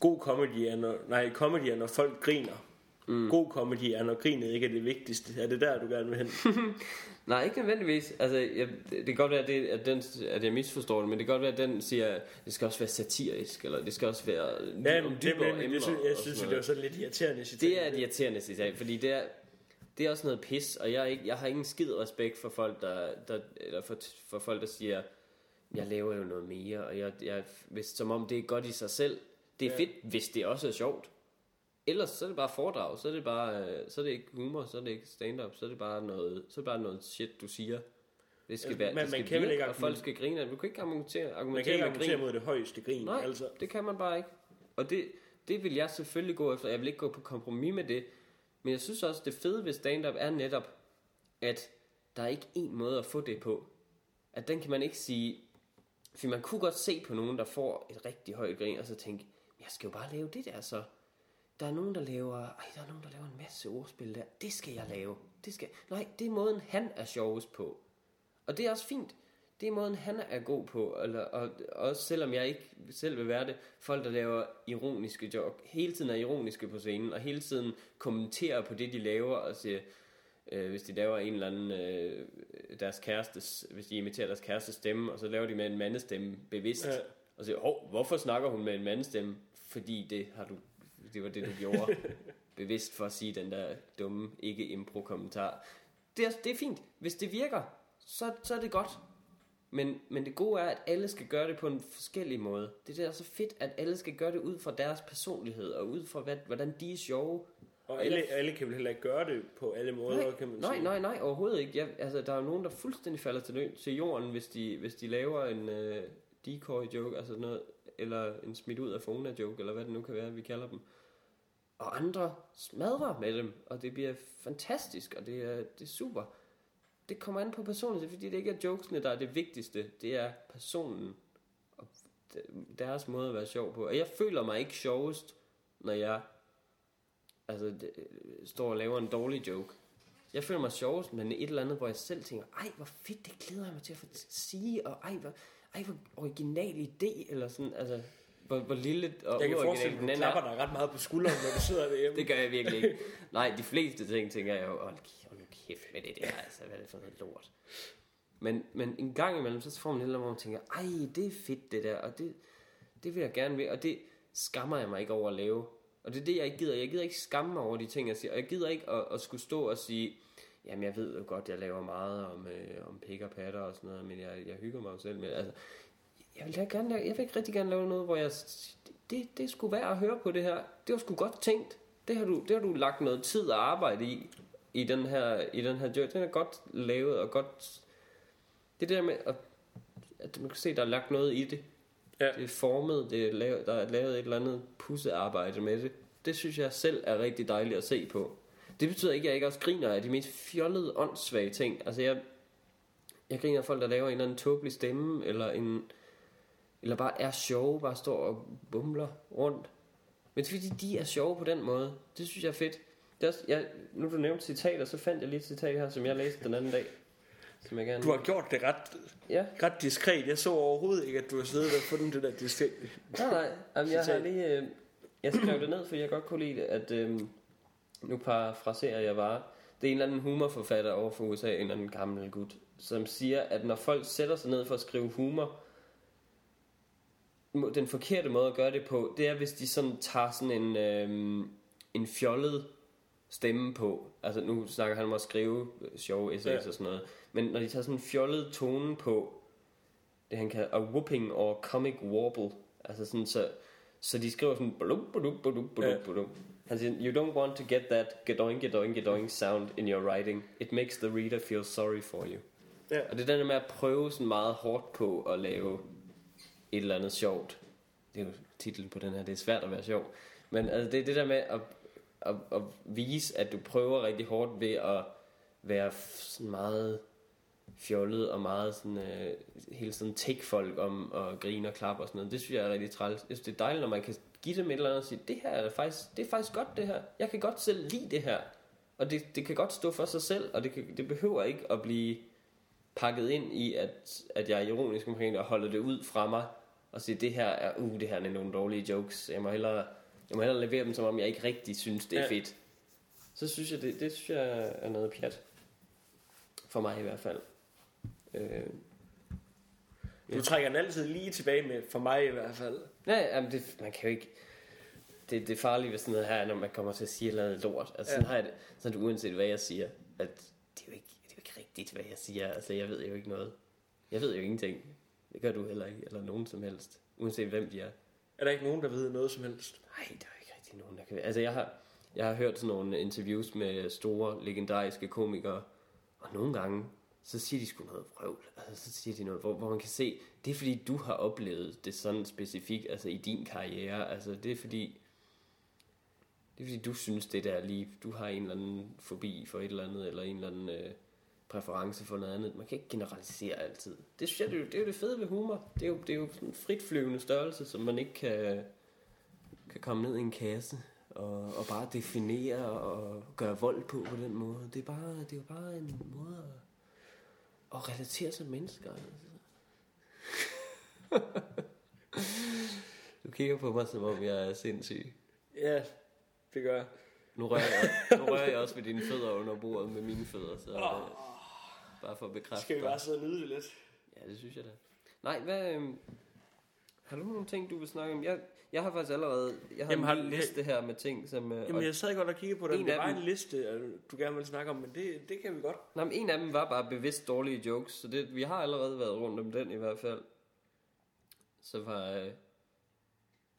god comedy er, når, nej, comedy er, når folk griner. Mm. God comedy er, når grinet ikke er det vigtigste. Er det der, du gerne vil hen? Nej, ikke nødvendigvis. Altså, jeg, det, det kan godt være, at, det, at, den, at jeg misforstår det, men det kan godt være, at den siger, at det skal også være satirisk, eller det skal også være ja, om det, dybere men, emner jeg synes, jeg synes det var noget. sådan lidt irriterende citat. Det er et irriterende citat, fordi det er, det er også noget pis, og jeg, er ikke, jeg har ingen skid respekt for folk, der, der, eller for, for folk, der siger, jeg laver jo noget mere, og jeg, jeg, hvis, som om det er godt i sig selv. Det er ja. fedt, hvis det også er sjovt. Ellers så er det bare foredrag, så er det bare, øh, så er det ikke humor, så er det ikke stand-up, så er det bare noget, så er det bare noget shit, du siger. Det skal Altså, være, man- det skal man kan virke, ikke og folk skal grine. Du kan ikke argumentere, Man kan argumentere ikke argumentere mod det højeste grin. Nej, Altså. det kan man bare ikke. Og det, det vil jeg selvfølgelig gå efter. Jeg vil ikke gå på kompromis med det. Men jeg synes også, det fede ved stand-up er netop, at der er ikke én måde at få det på. At den kan man ikke sige... For man kunne godt se på nogen, der får et rigtig højt grin, og så tænke, jeg skal jo bare lave det der så. Der er nogen, der laver, ej, der er nogen, der laver en masse ordspil der. Det skal jeg lave. Det skal, nej, det er måden, han er sjovest på. Og det er også fint. Det er måden, han er god på. Eller, og, også selvom jeg ikke selv vil være det. Folk, der laver ironiske joke, hele tiden er ironiske på scenen, og hele tiden kommenterer på det, de laver, og siger, øh, hvis de laver en eller anden, øh, deres kærestes, hvis de imiterer deres kærestes stemme, og så laver de med en mandestemme bevidst, Ja. ja. og siger, Hov, hvorfor snakker hun med en mandestemme? Fordi det har du, det var det, du gjorde bevidst for at sige den der dumme, ikke impro kommentar. Det er, det er fint. Hvis det virker, så, så er det godt. Men, men det gode er, at alle skal gøre det på en forskellig måde. Det er der så fedt, at alle skal gøre det ud fra deres personlighed, og ud fra, hvad, hvordan de er sjove. Og alle, alle kan vel heller ikke gøre det på alle måder, Nej, kan man nej, sige. nej, nej, overhovedet ikke. Jeg, altså, der er jo nogen, der fuldstændig falder til, nø- til jorden, hvis de, hvis de laver en uh, decoy joke, altså noget, eller en smidt ud af fona joke, eller hvad det nu kan være, vi kalder dem. Og andre smadrer med dem, og det bliver fantastisk, og det er, det er super. Det kommer an på personen, fordi det ikke er jokesene, der er det vigtigste. Det er personen og deres måde at være sjov på. Og jeg føler mig ikke sjovest, når jeg altså, det, står og laver en dårlig joke. jeg føler mig sjovest, men et eller andet, hvor jeg selv tænker, ej, hvor fedt, det glæder jeg mig til at få sige, og ej, hvor, ej, hvor original idé, eller sådan, altså, hvor, hvor lille og Jeg kan forestille mig, at du er. klapper dig ret meget på skulderen, når du sidder derhjemme. Det gør jeg virkelig ikke. Nej, de fleste ting tænker jeg jo, hold, hold nu kæft med det der, altså, hvad er det for noget lort. Men, men en gang imellem, så får man et eller andet, hvor man tænker, ej, det er fedt det der, og det, det vil jeg gerne ved, og det skammer jeg mig ikke over at lave. Og det er det, jeg ikke gider. Jeg gider ikke skamme mig over de ting, jeg siger. Og jeg gider ikke at, at skulle stå og sige, jamen jeg ved jo godt, jeg laver meget om, øh, om pik og patter og sådan noget, men jeg, jeg hygger mig jo selv med altså, jeg vil, da gerne lave, jeg vil ikke rigtig gerne lave noget, hvor jeg, det, det skulle være at høre på det her. Det var sgu godt tænkt. Det har du, det har du lagt noget tid og arbejde i, i den her, i den her joke. Den er godt lavet og godt, det der med, at, at man kan se, der er lagt noget i det. Ja. Det er formet, det er lavet, der er lavet et eller andet pussearbejde med det. Det synes jeg selv er rigtig dejligt at se på. Det betyder ikke, at jeg ikke også griner af de mest fjollede, åndssvage ting. Altså jeg, jeg griner af folk, der laver en eller anden tåbelig stemme, eller en, eller bare er sjove, bare står og bumler rundt. Men det er fordi, de er sjove på den måde. Det synes jeg er fedt. Det er også, jeg, nu du nævnte citater, så fandt jeg lige et citat her, som jeg læste den anden dag. Som jeg gerne... Du har gjort det ret, Ja, ret diskret. Jeg så overhovedet ikke, at du har siddet og fundet det der diskret. Nej, nej. Jamen, jeg har lige... Øh, jeg skrev det ned, fordi jeg godt kunne lide det, at... Øh, nu parafraserer jeg bare. Det er en eller anden humorforfatter over for USA, en eller anden gammel gut, som siger, at når folk sætter sig ned for at skrive humor, den forkerte måde at gøre det på, det er, hvis de sådan tager sådan en, øh, en fjollet stemme på. Altså nu snakker han om at skrive øh, sjove essays Ja. og sådan noget. Men når de tager sådan en fjollet tone på, det han kalder a whooping or comic warble, altså sådan så, så de skriver sådan blub, blub, blub, blub, Ja. blub. Han siger, you don't want to get that gedoing, gedoing, gedoing sound in your writing. It makes the reader feel sorry for you. Ja. Og det er den der med at prøve sådan meget hårdt på at lave et eller andet sjovt. Det er jo titlen på den her, det er svært at være sjov. Men altså, det er det der med at, at, at vise, at du prøver rigtig hårdt ved at være sådan meget fjollet og meget sådan, øh, hele sådan take folk om at grine og klappe og sådan noget. Det synes jeg er rigtig træls. Jeg synes, det er dejligt, når man kan give dem et eller andet og sige, det her er faktisk, det er faktisk godt det her. Jeg kan godt selv lide det her. Og det, det kan godt stå for sig selv, og det, kan, det behøver ikke at blive pakket ind i, at, at jeg er ironisk omkring det, og holder det ud fra mig, og sige, det her er, uh, det her er nogle dårlige jokes. Jeg må hellere, jeg må hellere levere dem, som om jeg ikke rigtig synes, det er Ja. fedt. Så synes jeg, det, det synes jeg er noget pjat. For mig i hvert fald. Øh, Du trækker den altid lige tilbage med, for mig i hvert fald. Nej, jamen det, man kan jo ikke... Det, det er farligt ved sådan noget her, når man kommer til at sige noget lort. Altså, Ja. sådan har jeg det, sådan uanset hvad jeg siger, at det er, jo ikke, det er jo ikke rigtigt, hvad jeg siger. Altså, jeg ved jo ikke noget. Jeg ved jo ingenting. Det gør du heller ikke, eller nogen som helst. Uanset hvem de er. Er der ikke nogen, der ved noget som helst? Nej, der er ikke rigtig nogen, der kan... Altså, jeg har, jeg har hørt sådan nogle interviews med store, legendariske komikere, og nogle gange, så siger de sgu noget vrøvl. Altså, så siger de noget, hvor, hvor man kan se, det er fordi, du har oplevet det sådan specifikt, altså i din karriere. Altså, det er fordi, det er fordi, du synes, det der lige, du har en eller anden fobi for et eller andet, eller en eller anden øh, præference for noget andet. Man kan ikke generalisere altid. Det synes jeg, det er, jo, det er jo det fede ved humor. Det er jo, det er jo sådan en fritflyvende størrelse, som man ikke kan, kan komme ned i en kasse og, og bare definere og gøre vold på på den måde. Det er, bare, det er jo bare en måde at, at relatere sig til mennesker. Altså. du kigger på mig, som om jeg er sindssyg. Ja, det gør jeg. Nu rører jeg, nu rører jeg også ved dine fødder under bordet med mine fødder, så øh, bare for at bekræfte Skal vi bare sidde og nyde det lidt? Ja, det synes jeg da. Nej, hvad... øhm, har du nogle ting, du vil snakke om? Jeg, jeg har faktisk allerede... Jeg har Jamen, har- en liste her med ting, som... Øh, Jamen, jeg sad godt og kiggede på den. En Det af var dem- en liste, øh, du gerne vil snakke om, men det, det kan vi godt. nej, men en af dem var bare bevidst dårlige jokes, så det, vi har allerede været rundt om den i hvert fald. Så var... Øh,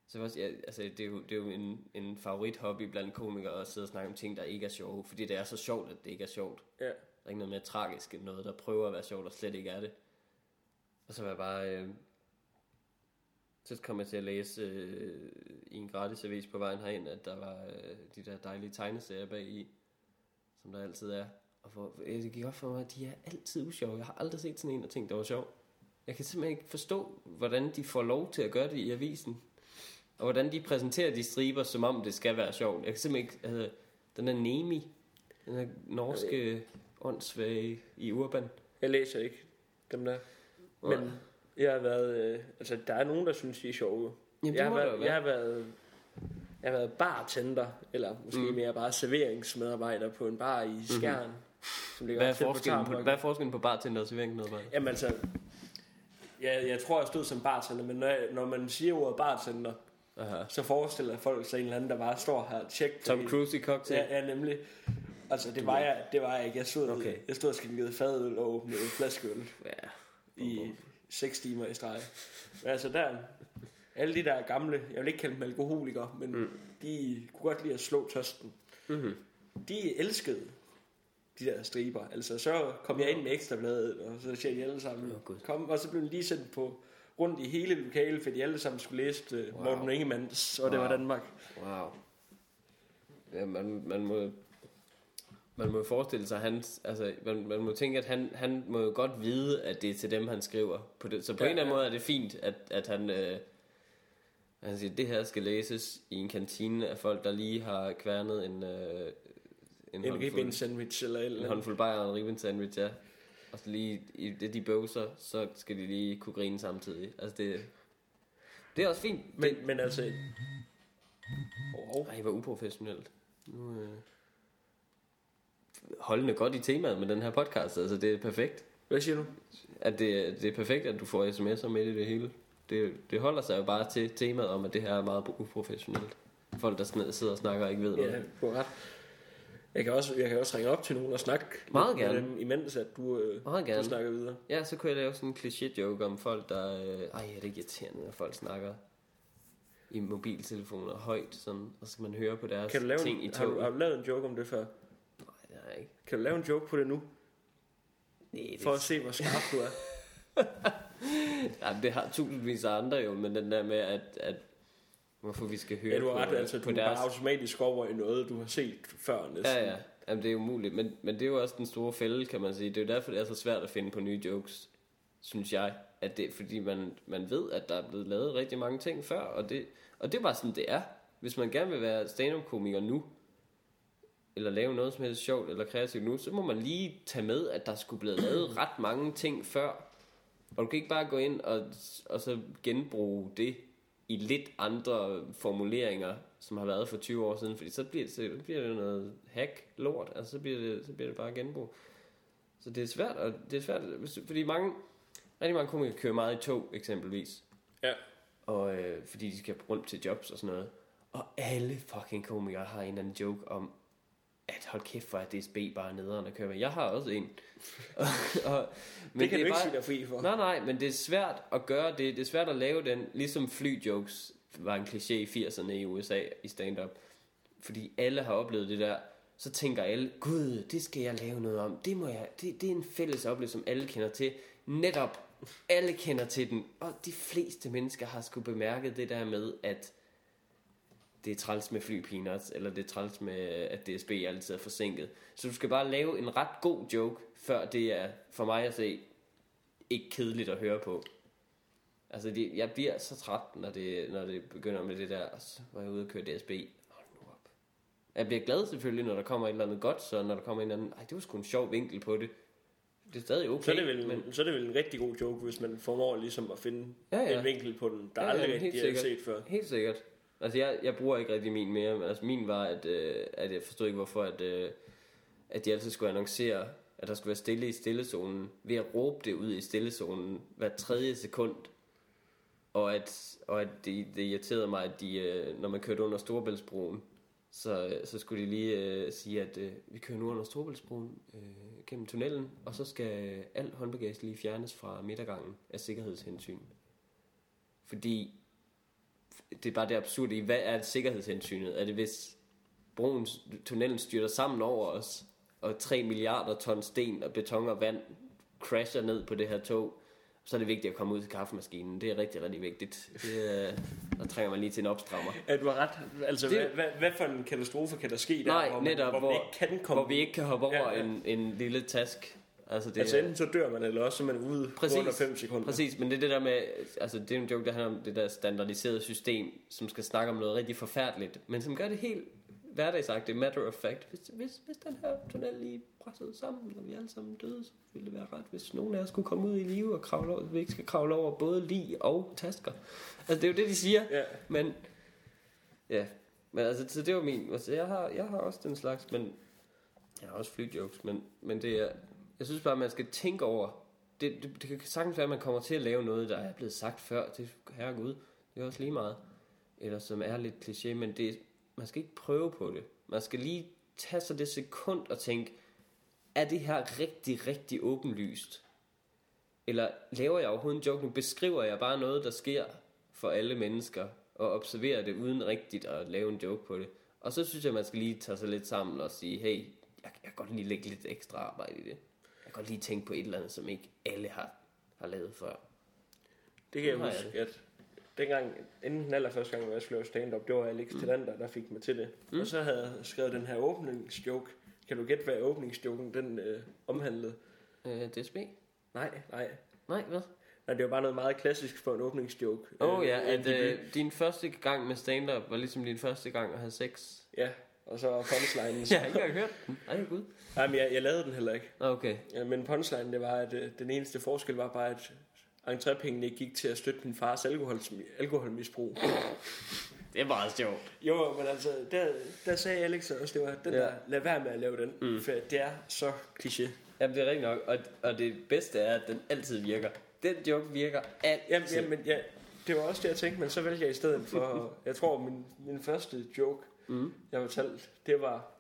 så var, ja, altså, det er jo, det er jo en, en favorithobby blandt komikere at sidde og snakke om ting, der ikke er sjove. Fordi det er så sjovt, at det ikke er sjovt. Ja. Der er ikke noget mere tragisk end noget, der prøver at være sjovt og slet ikke er det. Og så var jeg bare... Øh, så kom jeg til at læse øh, i en gratis avis på vejen herind, at der var øh, de der dejlige tegneserier bag i, som der altid er. Og for, øh, det gik op for mig, at de er altid usjove. Jeg har aldrig set sådan en og tænkt, der var sjov. Jeg kan simpelthen ikke forstå, hvordan de får lov til at gøre det i avisen. Og hvordan de præsenterer de striber, som om det skal være sjovt. Jeg kan simpelthen ikke... Altså, den er Nemi. Den her norske åndssvage i Urban. Jeg læser ikke dem der. Nej. Men jeg har været... Øh, altså, der er nogen, der synes, de er sjove. Jamen, jeg, har været, være. jeg har været... Jeg har været bartender, eller måske Mm. mm. mere bare serveringsmedarbejder på en bar i Skjern. Mm-hmm. Som ligger Hvad er, på forskellen på, Tarmholm. hvad er forskellen på bartender og serveringsmedarbejder? Jamen altså, ja, jeg tror, jeg stod som bartender, men når, jeg, når man siger ordet bartender, Aha. så forestiller folk sig en eller anden, der bare står her og tjekker. Tom Cruise i cocktail. Ja, ja, nemlig. Altså, det var jeg, det var jeg ikke. Jeg stod, Okay. jeg stod og skænkede fadøl og åbnede en flaskeøl ja. i 6 timer i streg. Men altså der, alle de der gamle, jeg vil ikke kalde dem alkoholikere, men mm. de kunne godt lide at slå tørsten. Mm-hmm. De elskede de der striber. Altså så kom jeg ind med ekstrabladet, og så siger de alle sammen, Gud. kom, og så blev de lige sendt på rundt i hele lokalet, fordi de alle sammen skulle læse uh, Wow. Morten Ingemanns, og det var Wow. Danmark. Wow. Ja, man, man må man må jo forestille sig, hans, altså, man, man må tænke, at han, han må jo godt vide, at det er til dem, han skriver. På det. Så på Ja, en eller anden ja. måde er det fint, at, at han, øh, han siger, det her skal læses i en kantine af folk, der lige har kværnet en, øh, en, En ribben sandwich eller eller en håndfuld bajer og en ribben sandwich, ja. Og så lige i det, de bøvser, så skal de lige kunne grine samtidig. Altså det, det er også fint. Men, men altså... Oh, Ej, hvor uprofessionelt. Nu, øh, holdende godt i temaet med den her podcast. Altså, det er perfekt. hvad siger du? At det, det er perfekt, at du får sms'er med i det hele. Det, det holder sig jo bare til temaet om, at det her er meget uprofessionelt. Folk, der sidder og snakker og ikke ved noget. Ja, du har ret. Jeg kan, også, jeg kan også ringe op til nogen og snakke Meget gerne. med dem, imens at du, øh, Meget du gerne. snakker videre. Ja, så kunne jeg lave sådan en kliché-joke om folk, der... Øh, ej, er det irriterende, når folk snakker i mobiltelefoner højt, sådan, og så man høre på deres Kan du lave ting i en, har, toget. du, har du lavet en joke om det før? Det har jeg ikke. Kan du lave en joke på det nu? Nej, det, For at se, hvor skarp du er. ja, det har tusindvis af andre jo, men den der med, at, at hvorfor vi skal høre Ja, du har på, ret. Altså, på du deres... bare automatisk over i noget, du har set før næsten. Ja, ja. Jamen, det er umuligt. Men, men det er jo også den store fælde, kan man sige. Det er jo derfor, det er så svært at finde på nye jokes, synes jeg. At det, fordi man, man ved, at der er blevet lavet rigtig mange ting før, og det, og det er bare sådan, det er. Hvis man gerne vil være stand-up-komiker nu, eller lave noget som helst sjovt eller kreativt nu, så må man lige tage med, at der skulle blive lavet ret mange ting før. Og du kan ikke bare gå ind og, og så genbruge det i lidt andre formuleringer, som har været for 20 år siden, fordi så bliver det, så bliver det noget hack lort, altså så bliver det, så bliver det bare genbrug. Så det er svært, og det er svært, fordi mange, rigtig mange komikere kører meget i tog, eksempelvis. Ja. Og øh, fordi de skal rundt til jobs og sådan noget. Og alle fucking komikere har en eller anden joke om, at hold kæft, hvor er DSB bare nederen at køre med. Jeg har også en. og, og, Men det kan du ikke sige dig fri for. Nej, nej, men det er svært at gøre det. Det er svært at lave den, ligesom flyjokes var en kliché i 80'erne i USA i stand-up. Fordi alle har oplevet det der. Så tænker alle, gud, det skal jeg lave noget om. Det, må jeg, det, det er en fælles oplevelse, som alle kender til. Netop, alle kender til den. Og de fleste mennesker har sgu bemærket det der med, at det er træls med flypeanuts, eller det er træls med, at DSB altid er forsinket. Så du skal bare lave en ret god joke, før det er, for mig at se, ikke kedeligt at høre på. Altså, det, jeg bliver så træt, når det, når det begynder med det der, og så var jeg ude og køre DSB. Hold nu op. Jeg bliver glad selvfølgelig, når der kommer et eller andet godt, så når der kommer en eller anden, ej, det var sgu en sjov vinkel på det. Det er stadig okay. Så er, det vel, men, så er det vel en rigtig god joke, hvis man formår ligesom at finde Ja, ja, en vinkel på den, der Ja, ja, aldrig rigtig er set før. Helt sikkert. Altså, jeg, jeg bruger ikke rigtig min mere, men altså, min var, at, øh, at jeg forstod ikke, hvorfor, at, øh, at de altid skulle annoncere, at der skulle være stille i stillezonen, ved at råbe det ud i stillezonen hver tredje sekund. Og at, og at det, det irriterede mig, at de, øh, når man kørte under Storebæltsbroen, så, så skulle de lige øh, sige, at øh, vi kører nu under Storebæltsbroen øh, gennem tunnelen, og så skal al håndbagage lige fjernes fra midtergangen af sikkerhedshensyn. Fordi det er bare det absurde i, hvad er sikkerhedshensynet? Er det hvis broen, tunnelen styrter sammen over os, og 3 milliarder ton sten og beton og vand crasher ned på det her tog, så er det vigtigt at komme ud til kaffemaskinen. Det er rigtig, rigtig vigtigt. Det, er, der trænger man lige til en opstrammer. At du har ret. Altså, Det- hvad, hvad, for en katastrofe kan der ske der, Nej, hvor, man, netop, hvor, hvor- man ikke kan komme Hvor vi ikke kan hoppe over Ja, ja. En, en lille task. Altså, det Altså enten så dør man, eller også så man ude Præcis. på under 5 sekunder. Præcis, men det er det der med, altså det er en joke, der handler om det der standardiserede system, som skal snakke om noget rigtig forfærdeligt, men som gør det helt hverdagsagtigt matter of fact. Hvis, hvis, hvis den her tunnel lige brændede sammen, og vi alle sammen døde, så ville det være ret, hvis nogen af os skulle komme ud i live og kravle over, vi ikke skal kravle over både lig og tasker. Altså, det er jo det, de siger. Ja. Men, ja. Men altså, så det var min. Altså, jeg har, jeg har også den slags, men jeg har også flyjokes, men, men det er, jeg synes bare, man skal tænke over, det, det, det kan sagtens være, at man kommer til at lave noget, der er blevet sagt før, til herregud, det er også lige meget, eller som er lidt kliché, men det, man skal ikke prøve på det. Man skal lige tage sig det sekund og tænke, er det her rigtig, rigtig åbenlyst? Eller laver jeg overhovedet en joke? Nu beskriver jeg bare noget, der sker for alle mennesker, og observerer det uden rigtigt at lave en joke på det. Og så synes jeg, man skal lige tage sig lidt sammen og sige, hey, jeg, jeg kan godt lige lægge lidt ekstra arbejde i det. Kan godt lige tænke på et eller andet, som ikke alle har, har lavet før. Det kan jeg huske, at dengang, inden den allerførste gang, hvor jeg skulle lave stand-up, det var Alex mm. Tillander, der fik mig til det. Mm. Og så havde jeg skrevet den her åbningsjoke. Kan du gætte, hvad åbningsjoken den øh, omhandlede? Øh, DSB? Nej, nej. Nej, hvad? Nej, det var bare noget meget klassisk for en åbningsjoke. Åh oh, ja, Øh, at de- øh, din første gang med stand-up var ligesom din første gang at have sex. Ja, og så punchline. Jeg har ikke engang hørt den. Ej, gud. Nej, men jeg, jeg lavede den heller ikke. Okay. Ja, men punchline, det var, at øh, den eneste forskel var bare, at entrépengene ikke gik til at støtte min fars alkohol, alkoholmisbrug. Det er meget sjovt. Jo, men altså, der, der sagde Alex også, det var den ja. der, lad være med at lave den, mm. for det er så kliché. Jamen, det er rigtigt nok. Og, og det bedste er, at den altid virker. Den joke virker altid. Jamen, jamen ja, det var også det, jeg tænkte, men så vælger jeg i stedet for, jeg tror, min, min første joke, Mm. jeg fortalte, det var,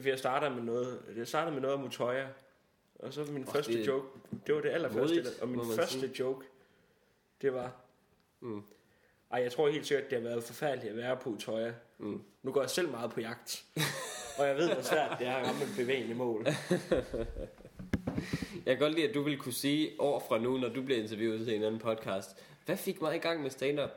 for jeg starter med noget, jeg starter med noget om Utoya, og så min oh, første det joke, det var det allerførste, modigt, og min første sige. joke, det var, Mm. ej, jeg tror helt sikkert, det har været forfærdeligt at være på Utoya. Mm. Nu går jeg selv meget på jagt, og jeg ved, hvor svært det er at ramme et bevægende mål. Jeg kan godt lide, at du vil kunne sige år fra nu, når du bliver interviewet til en anden podcast. Hvad fik mig i gang med stand-up?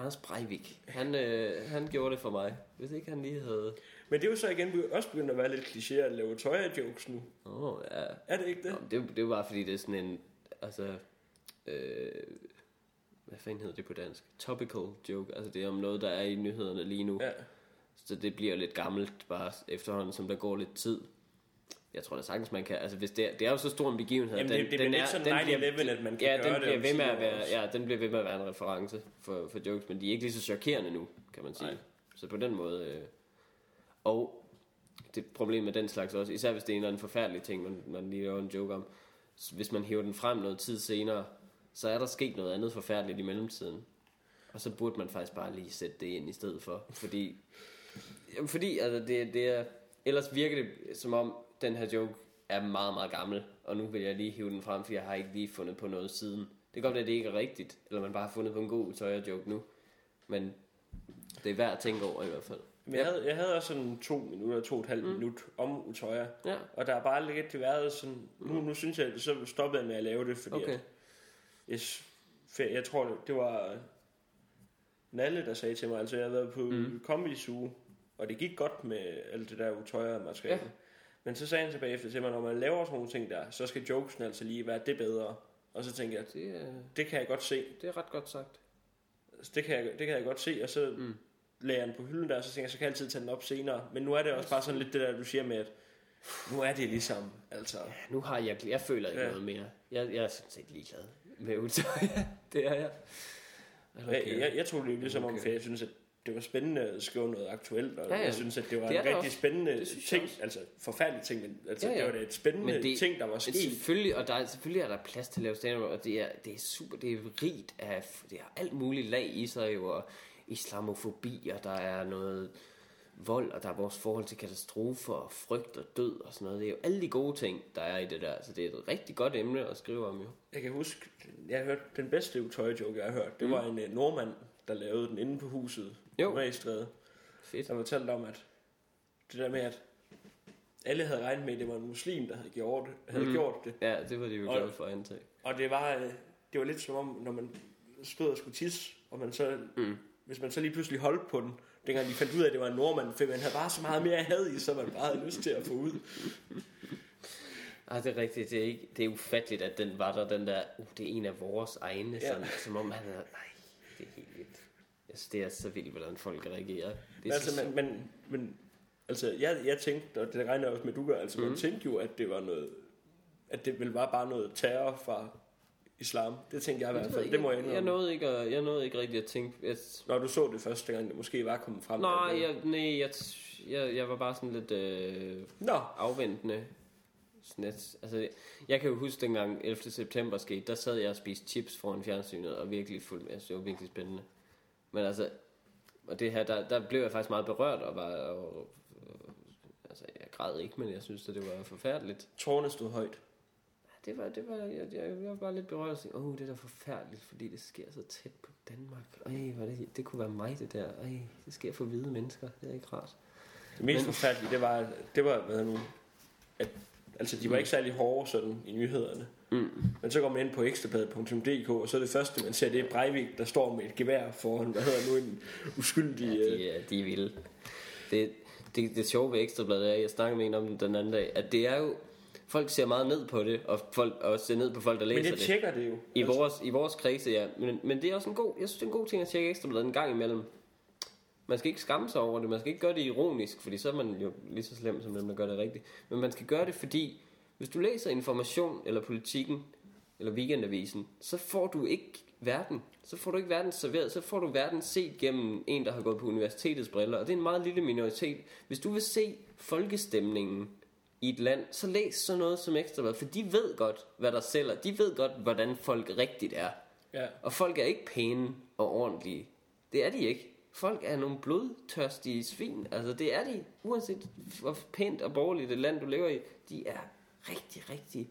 Anders Breivik. Han, øh, han gjorde det for mig. Hvis ikke han lige havde... Men det er jo så igen også begyndt at være lidt kliché at lave Utoya-jokes nu. Åh, oh, ja. Er det ikke det? Nå, det, er det er jo bare fordi, det er sådan en... Altså... Øh, hvad fanden hedder det på dansk? Topical joke. Altså det er om noget, der er i nyhederne lige nu. Ja. Så det bliver lidt gammelt bare efterhånden, som der går lidt tid. Jeg tror da sagtens, man kan... Altså hvis det, er, det er jo så stor en begivenhed. Jamen, det- det bliver lidt sådan 9/11, at man kan ja, gøre den det bliver om ved med 10 at være, ja, den bliver ved med at være en reference for, for jokes, men de er ikke lige så chokerende nu, kan man sige. Nej. Så på den måde... Øh, og det problem med den slags også, især hvis det er en eller anden forfærdelig ting, man, man lige laver en joke om, hvis man hiver den frem noget tid senere, så er der sket noget andet forfærdeligt i mellemtiden. Og så burde man faktisk bare lige sætte det ind i stedet for. Fordi, jamen fordi altså det, det er, ellers virker det som om, den her joke er meget, meget gammel. Og nu vil jeg lige hive den frem, for jeg har ikke lige fundet på noget siden. Det kan godt være, at det ikke er rigtigt, eller man bare har fundet på en god tøjer joke nu. Men det er værd at tænke over i hvert fald. Men jeg havde, jeg havde også sådan to minutter, to og et halvt mm. minut om Utoya. Ja, Og der er bare lidt været sådan... Nu, nu synes jeg, så stoppede jeg med at lave det, fordi okay. at jeg, jeg tror, det, det var Nalle, der sagde til mig, altså jeg havde været på Mm. mm. Comedy Zoo, og det gik godt med alt det der Utoya-materiale. Ja. Ja. Men så sagde han tilbage efter til mig, når man laver sådan nogle ting der, så skal jokesen altså lige være det bedre. Og så tænkte jeg, Det er, det kan jeg godt se. det er ret godt sagt. Altså, det, kan jeg, det kan jeg godt se, og så Mm. lagde jeg den på hylden der, og så tænkte jeg, så kan jeg altid tage den op senere. Men nu er det også bare sådan lidt det der, du siger med, at nu er det ligesom, altså... Nu har jeg, jeg føler ikke ja. Ja. noget mere. Jeg, jeg er sådan set ligeglad med utøj. det er jeg. Jeg, jeg, jeg tog det ligesom okay. om, Okay. for jeg synes, at det var spændende at skrive noget aktuelt, og Ja, ja, jeg synes, at det var Det en det rigtig også. spændende ting, altså forfærdelig ting, men altså, Ja, ja, det var da et spændende Men det- ting, der var sket. selvfølgelig, og der er, selvfølgelig er der plads til at lave stand og det er, det er super, det er rigt af, det har alt muligt lag i sig jo, og islamofobi, og der er noget vold, og der er vores forhold til katastrofer, og frygt og død og sådan noget. Det er jo alle de gode ting, der er i det der, så det er et rigtig godt emne at skrive om jo. Jeg kan huske, jeg har hørt den bedste tøjjoke, jeg har hørt, det Mm. var en uh, nordmand, der lavede den inde på huset, Jo. Magstræde, Fedt. der fortalte om, at det der med, at alle havde regnet med, at det var en muslim, der havde gjort det. Havde Mhm. gjort det. Ja, det var de jo glade for at antage. Og det var, øh, det var lidt som om, når man stod og skulle tisse, og man så, Mm. mm. hvis man så lige pludselig holdt på den, dengang de fandt ud af, at det var en nordmand, for man havde bare så meget mere had i, så man bare havde lyst til at få ud. Ah, det er rigtigt. Det er, ikke, det er ufatteligt, at den var der, den der, uh, det er en af vores egne, Ja. sådan, som om han er, nej, det er helt vildt. Altså, det er så vildt, hvordan folk reagerer. Det er Altså, så, men, men, men altså, jeg, jeg tænkte, og det regner jeg også med, du gør, altså, mm. man tænkte jo, at det var noget, at det ville være bare noget terror fra islam. Det tænkte jeg i hvert fald. Det må jeg jeg indrømme. nåede ikke, at, jeg nåede ikke rigtig at tænke... Jeg, Når du så det første gang, det måske var kommet frem. nej, det- jeg, nej jeg, jeg, jeg var bare sådan lidt øh, Nå, afventende. Sådan et, altså, jeg kan jo huske dengang 11. september skete, der sad jeg og spiste chips foran fjernsynet, og virkelig. Jeg synes, det var virkelig spændende. Men altså, og det her, der, der blev jeg faktisk meget berørt, og var, og, og, altså, jeg græd ikke, men jeg synes, at det var forfærdeligt. tårne stod højt. Det var, det var, jeg, jeg, jeg var bare lidt berørt og tænkte, åh, det er da forfærdeligt, fordi det sker så tæt på Danmark. Ej, hvor det, det kunne være mig, det der. Ej, det sker for hvide mennesker. Det er ikke rart. Det mest Men- forfærdelige, det var, det var hvad nu, at altså, de var ikke særlig hårde sådan i nyhederne. Mm. Men så går man ind på ekstrabladet.dk, og så er det første, man ser, det er Breivik, der står med et gevær foran, hvad hedder nu, en uskyldig... Ja, øh, de, er, de er vilde. Det, det, det sjove ved Ekstrabladet er, jeg snakkede med en om den anden dag, at det er jo, folk ser meget ned på det, og folk og ser ned på folk, der men læser det det. tjekker det jo. I vores, I vores kredse, ja. Men, men det er også en god, jeg synes, det er en god ting at tjekke Ekstrabladet en gang imellem. Man skal ikke skamme sig over det, man skal ikke gøre det ironisk, fordi så er man jo lige så slem som dem, der gør det rigtigt. Men man skal gøre det, fordi hvis du læser information, eller politikken, eller weekendavisen, så får du ikke verden. Så får du ikke verden serveret, så får du verden set gennem en, der har gået på universitetets briller. Og det er en meget lille minoritet. Hvis du vil se folkestemningen i et land, så læs sådan noget som Ekstrabladet, for de ved godt, hvad der sælger. De ved godt, hvordan folk rigtigt er. Ja. Og folk er ikke pæne og ordentlige. Det er de ikke. Folk er nogle blodtørstige svin. Altså det er de. Uanset hvor pænt og borgerligt et land du lever i. De er rigtig, rigtig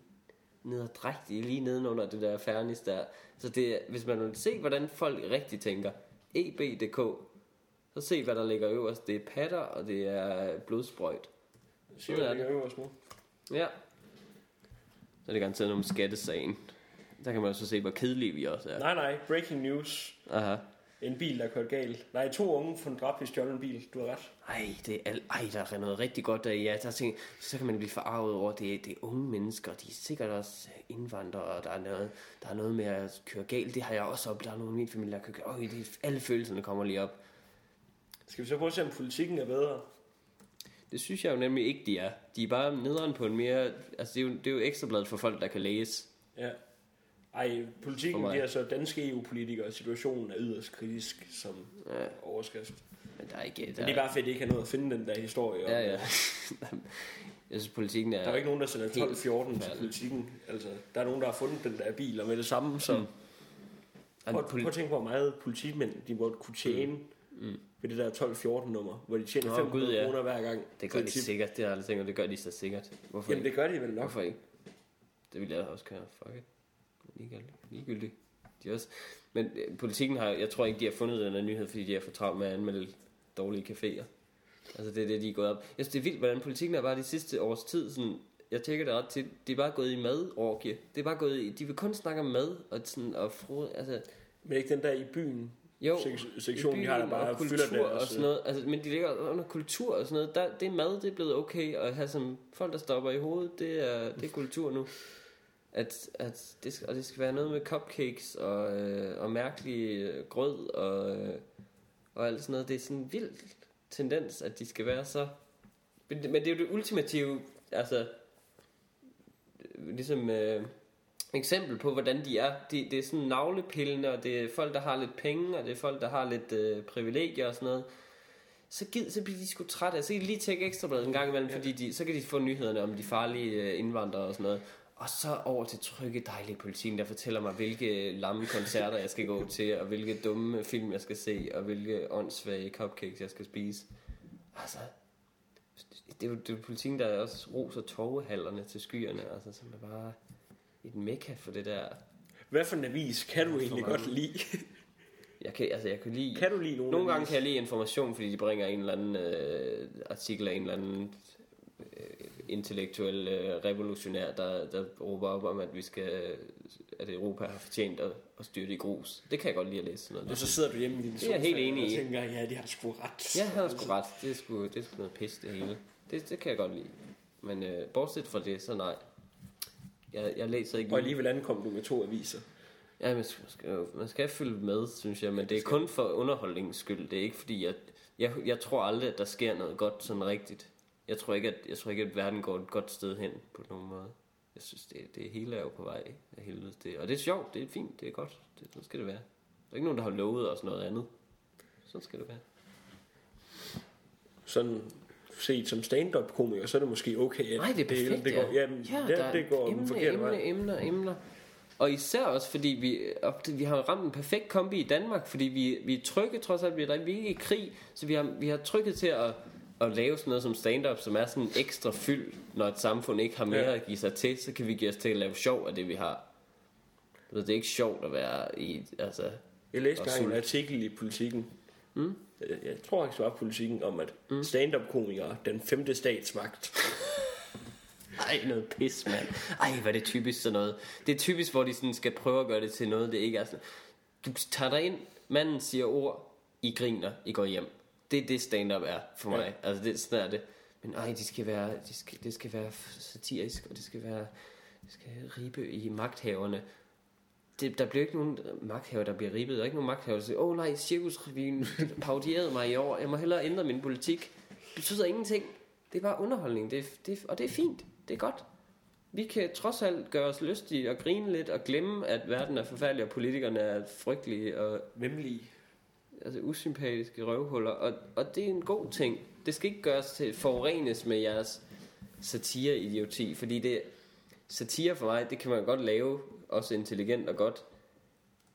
nederdrægtige lige nedenunder det der fernis der. Så det hvis man vil se, hvordan folk rigtig tænker. EB.dk Så se, hvad der ligger øverst. Det er patter, og det er blodsprøjt. Siger Sådan er det, øverst nu. Ja. Så er det garanteret noget om skattesagen. Der kan man også se, hvor kedelige vi også er. Nej, nej, breaking news. Aha. En bil, der kørte galt. Nej, to unge fundet dræbt i stjålet en bil. Du har ret. Ej, det er, al- ej, der er noget rigtig godt der. Ja, der tænker, så kan man blive forarvet over, det er, det er unge mennesker. De er sikkert også indvandrere, og der er noget, der er noget med at køre galt. Det har jeg også op. Der er nogle i min familie, der kører galt. Øj, det er, alle følelserne kommer lige op. Skal vi så prøve at se, om politikken er bedre? Det synes jeg jo nemlig ikke, de er. De er bare nederen på en mere... Altså, det er jo, det er jo ekstrabladet for folk, der kan læse. Ja. Ej, politikken mig. giver så danske EU-politikere situationen er yderst kritisk som Ja. overskrift. Men der er ikke... Der, Men det er bare fedt, at de ikke har noget at finde den der historie. om- Ja, ja. jeg synes, politikken er... Der er ikke nogen, der sender Helt 12-14 til politikken. Altså, der er nogen, der har fundet den der bil, og med det samme, så... Mm. Prøv, prøv at tænke på, hvor meget politimænd de måtte kunne tjene mm. ved det der 12-14 nummer, hvor de tjener Nå, 500 gud, ja. kroner hver gang. Det gør de tip. sikkert. Det har jeg aldrig tænkt, over. det gør de så sikkert. Hvorfor Jamen, ikke? det gør de vel nok. Hvorfor ikke? Det vil jeg også gøre. Fuck it. Ligegyldigt. Ligegyldigt. De også... Men øh, politikken har... Jeg tror ikke, de har fundet den her nyhed, fordi de har for travlt med at anmelde dårlige caféer. Altså, det er det, de er gået op. Jeg synes, det er vildt, hvordan politikken er bare de sidste års tid sådan... Jeg tænker det ret til. De er bare gået i madorgie. Det er bare gået i... De vil kun snakke om mad og sådan... Og fro, altså, Men ikke den der i byen jo, sek- sektion, i de har, der bare og kultur fylder det og sådan noget. Altså, men de ligger under kultur og sådan noget. Der, det er mad, det er blevet okay at have som folk, der stopper i hovedet. Det er, det er kultur nu. At, at det, skal, og det skal være noget med cupcakes og, øh, og mærkelig øh, grød og, øh, og alt sådan noget. Det er sådan en vild tendens, at de skal være så... Men, det- men det er jo det ultimative, altså... Ligesom... Øh, eksempel på, hvordan de er. De, det er sådan navlepillende, og det er folk, der har lidt penge, og det er folk, der har lidt øh, privilegier og sådan noget. Så, gid, så bliver de sgu trætte af. Så kan de lige tjekke ekstrabladet en gang imellem, Ja. fordi de, så kan de få nyhederne om de farlige øh, indvandrere og sådan noget. Og så over til trygge, dejlige politikken, der fortæller mig, hvilke lamme koncerter jeg skal gå til, og hvilke dumme film jeg skal se, og hvilke åndssvage cupcakes jeg skal spise. Altså, det er jo, det er jo politikken, der også roser torvehallerne til skyerne, altså, som er bare et mekka for det der. Hvad for en avis kan du egentlig godt lide? Jeg kan, altså, jeg kan lide... kan du lide nogen Nogle gange kan jeg lide information, fordi de bringer en eller anden øh, artikel af en eller anden øh, intellektuel øh, revolutionær, der, der råber op om, at vi skal at Europa har fortjent at, at styrte i grus. Det kan jeg godt lide at læse sådan noget. Og så sidder du hjemme i din Det jeg helt enig og tænker, ja, de har sgu ret. Ja, han har sgu ret. Det er sgu, det er sgu noget pis, det hele. Det, det kan jeg godt lide. Men øh, bortset fra det, så nej. Jeg, jeg læser ikke... Og alligevel ankom du med to aviser. Ja, man skal, man skal, følge med, synes jeg, men det er kun for underholdningens skyld. Det er ikke fordi, at jeg, jeg tror aldrig, at der sker noget godt sådan rigtigt. Jeg tror ikke, at, jeg tror ikke, at verden går et godt sted hen på nogen måde. Jeg synes, det, det hele er jo på vej af helvede. Det, og det er sjovt, det er fint, det er godt. Det, sådan skal det være. Der er ikke nogen, der har lovet os noget andet. Sådan skal det være. Sådan set som stand-up komiker, så er det måske okay. at Nej, det er perfekt, det, går, ja. jamen, ja, det, der er det går emne, den forkerte emne, vej. emner, emner. Og især også, fordi vi, det- vi har ramt en perfekt kombi i Danmark, fordi vi, vi er trygge, trods alt, vi er, vi er ikke i krig, så vi har, vi har trykket til at, at lave sådan noget som stand-up, som er sådan en ekstra fyld, når et samfund ikke har mere Ja. at give sig til, så kan vi give os til at lave sjov af det, vi har. Ved, Det er ikke sjovt at være i, altså, Jeg læste Og engang en artikel i Politiken. Mm. Jeg, jeg tror ikke, det var Politiken, om at mm. stand-up-komikere, den femte statsmagt. Ej, noget pis, mand. Ej, hvor er det typisk sådan noget. Det er typisk, hvor de sådan skal prøve at gøre det til noget, det ikke er sådan. Du tager dig ind, manden siger ord, I griner, I går hjem. Det er det stand-up er for mig. Ja. Altså, det, sådan er det. Men ej, de skal være, de skal, det skal være satirisk, og det skal være, det skal ribe i magthaverne. Det, der bliver ikke nogen magthaver, der bliver ribet. Der er ikke nogen magthaver, der siger, åh oh, nej, cirkusrevyen parodierede mig i år. Jeg må hellere ændre min politik. Det betyder ingenting. Det er bare underholdning, det er, det og det er fint. Det er godt. Vi kan trods alt gøre os lystige og grine lidt og glemme, at verden er forfærdelig, og politikerne er frygtelige og Vemmelige. Altså, usympatiske røvhuller. Og, og det er en god ting. Det skal ikke gøres til forurenes med jeres satire-idioti, fordi det satire for mig, det kan man godt lave, også intelligent og godt,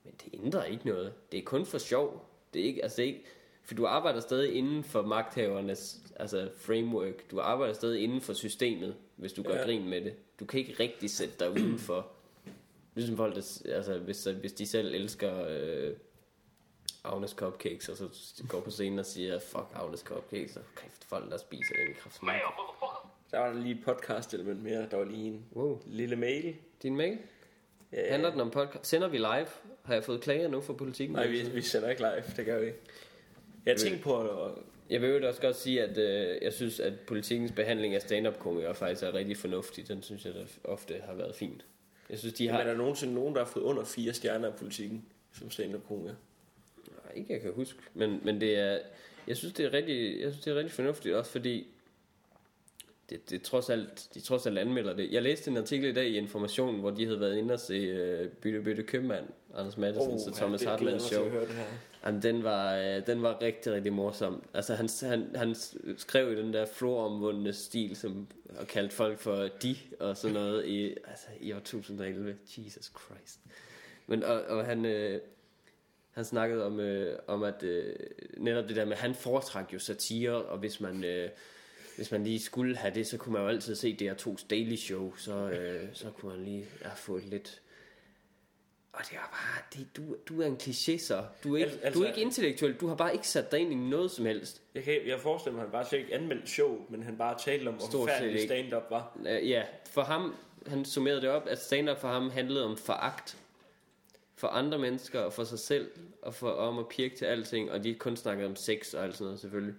men det ændrer ikke noget. Det er kun for sjov. Det er ikke, altså det er ikke, for du arbejder stadig inden for magthavernes altså framework. Du arbejder stadig inden for systemet, hvis du gør Ja. grin med det. Du kan ikke rigtig sætte dig udenfor. Ligesom folk, der, altså hvis, hvis de selv elsker øh, Agnes Cupcakes, og så går på scenen og siger, fuck Agnes Cupcakes, og kræft folk, der spiser den i kraft. Der var der lige et podcast-element mere. Der var lige en Wow. lille mail. Din mail? Ja, Handler den om podcast? Sender vi live? Har jeg fået klager nu fra politikken? Nej, vi, vi sender ikke live. Det gør vi ikke. Jeg tænkte på at... Jeg vil også godt sige, at øh, jeg synes, at politikens behandling af stand-up-komikere faktisk er rigtig fornuftig. Den synes jeg, der ofte har været fint. Jeg synes, de Har... Men er der nogensinde nogen, der har fået under fire stjerner af politikken som stand-up komiker? Nej, ikke jeg kan huske. Men, men det er... Jeg synes, det er rigtig, jeg synes, det er rigtig fornuftigt, også fordi det, det trods alt, de trods alt anmelder det. Jeg læste en artikel i dag i Information, hvor de havde været inde og se uh, Bytte Bytte Købmand, Anders Madsen og Thomas det Hartmanns show. Jamen, den var, øh, den var rigtig, rigtig morsom. Altså, han, han, han skrev i den der floromvundne stil, som og kaldte folk for de, og sådan noget i, altså, i år 2011. Jesus Christ. Men, og, og han, øh, han snakkede om, øh, om at øh, netop det der med, han foretrak jo satire, og hvis man, øh, hvis man lige skulle have det, så kunne man jo altid se DR2's Daily Show, så, øh, så kunne man lige ja, få lidt... Og det var bare, det, du, du er en kliché så. Du er, ikke, Al- altså, altså- du er ikke intellektuel, du har bare ikke sat dig ind i noget som helst. Jeg, kan, jeg forestiller mig, at han bare slet ikke anmeldte show, men han bare talte om, hvor forfærdelig stand-up var. Øh, ja, for ham, han summerede det op, at stand-up for ham handlede om foragt for andre mennesker og for sig selv, og for, om at pirke til alting, og de kun snakkede om sex og alt sådan noget selvfølgelig.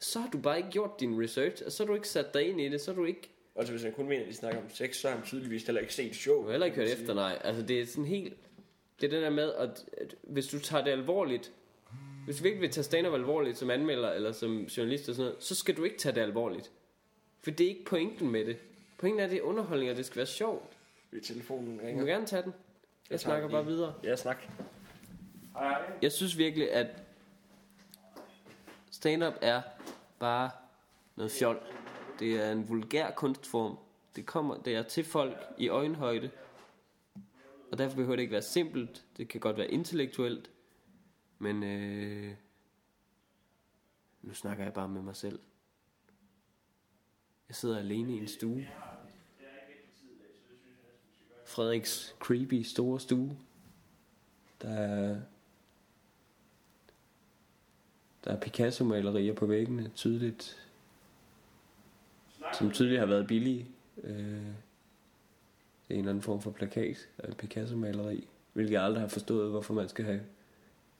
Så har du bare ikke gjort din research, og så har du ikke sat dig ind i det, så har du ikke, Altså hvis han kun mener, at de snakker om sex, så har han tydeligvis heller ikke set show. du har heller ikke hørt efter, nej. Altså det er sådan helt, det er det der med, at, at hvis du tager det alvorligt, hvis du virkelig vil tage stand-up alvorligt som anmelder eller som journalist og sådan noget, så skal du ikke tage det alvorligt. For det er ikke pointen med det. Pointen er, at det er underholdning, og det skal være sjovt. Ved telefonen Du må ringer. gerne tage den. Jeg snakker bare videre. Ja, snak. Hej, hej. Jeg synes virkelig, at stand-up er bare noget fjol. Det er en vulgær kunstform. Det kommer, det er til folk i øjenhøjde. Og derfor behøver det ikke være simpelt. Det kan godt være intellektuelt. Men øh, nu snakker jeg bare med mig selv. Jeg sidder alene i en stue. Frederiks creepy store stue. Der er der er Picasso-malerier på væggene, tydeligt, som tydeligt har været billige. Øh, det er en eller anden form for plakat af et Picasso-maleri, hvilket jeg aldrig har forstået, hvorfor man skal have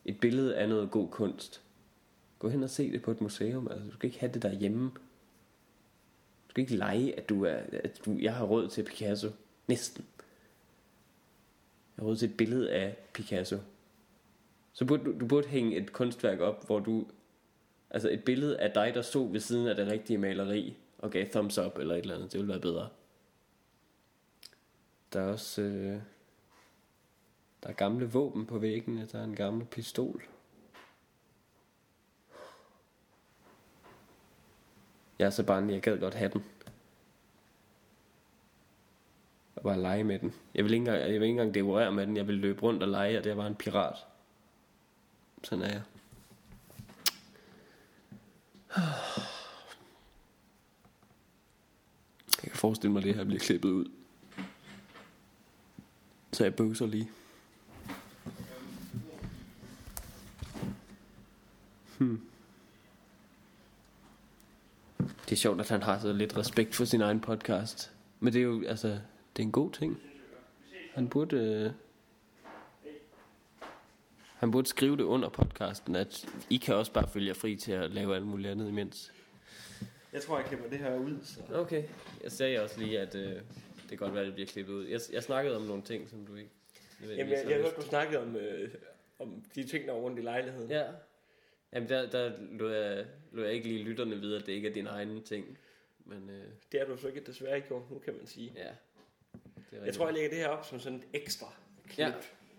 et billede af noget god kunst. Gå hen og se det på et museum. Altså, du skal ikke have det derhjemme. Du skal ikke lege, at du er, at du, jeg har råd til Picasso. Næsten. Jeg har et billede af Picasso. Så burde du, du burde hænge et kunstværk op, hvor du... Altså et billede af dig, der stod ved siden af det rigtige maleri, og gav thumbs up eller et eller andet. Det ville være bedre. Der er også... Øh, der er gamle våben på væggene. Der er en gammel pistol. Jeg er så bange, jeg gad godt have den. Og bare lege med den. Jeg vil ikke engang, jeg vil ikke engang dekorere med den. Jeg vil løbe rundt og lege, og det var en pirat. Sådan er jeg. Jeg kan forestille mig, at det her bliver klippet ud. Så jeg bøvser lige. Hmm. Det er sjovt, at han har så lidt respekt for sin egen podcast. Men det er jo, altså, det er en god ting. Han burde... Øh, han burde skrive det under podcasten, at I kan også bare følge jer fri til at lave alt muligt andet imens. Jeg tror, jeg klipper det her ud. Så. Okay. Jeg sagde også lige, at øh, det kan godt være, at det bliver klippet ud. Jeg, jeg snakkede om nogle ting, som du ikke... Jamen, jeg, jeg, jeg hørte, du snakkede om, øh, om de ting, der var rundt i lejligheden. Ja. Jamen, der, der lod, jeg, lod jeg ikke lige lytterne vide, at det ikke er din egen ting. Men øh, Det har du så ikke desværre ikke gjort nu, kan man sige. ja. Det er Jeg tror, jeg lægger det her op som sådan et ekstra klip. Ja,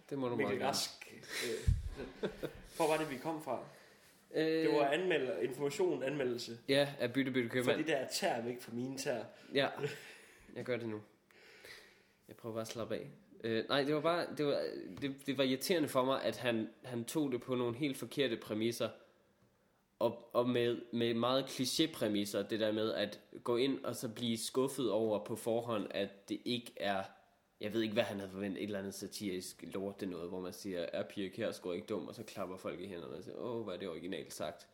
det må du meget Mikkel gerne. Rask. Øh, hvor var det, vi kom fra? Øh, Det var anmelder, information, anmeldelse. Ja, af bytte bytte For købmand. de der tær væk fra mine tær. Ja, jeg gør det nu. Jeg prøver bare at slappe af. Øh, nej, det var bare, det var, det, det var irriterende for mig, at han, han tog det på nogle helt forkerte præmisser. Og, og med, med meget kliché-præmisser, det der med at gå ind og så blive skuffet over på forhånd, at det ikke er, jeg ved ikke hvad han havde forventet, et eller andet satirisk lort, det noget, hvor man siger, er Pia Kjærsgaard ikke dum, og så klapper folk i hænderne og siger, åh, hvad er det originalt sagt.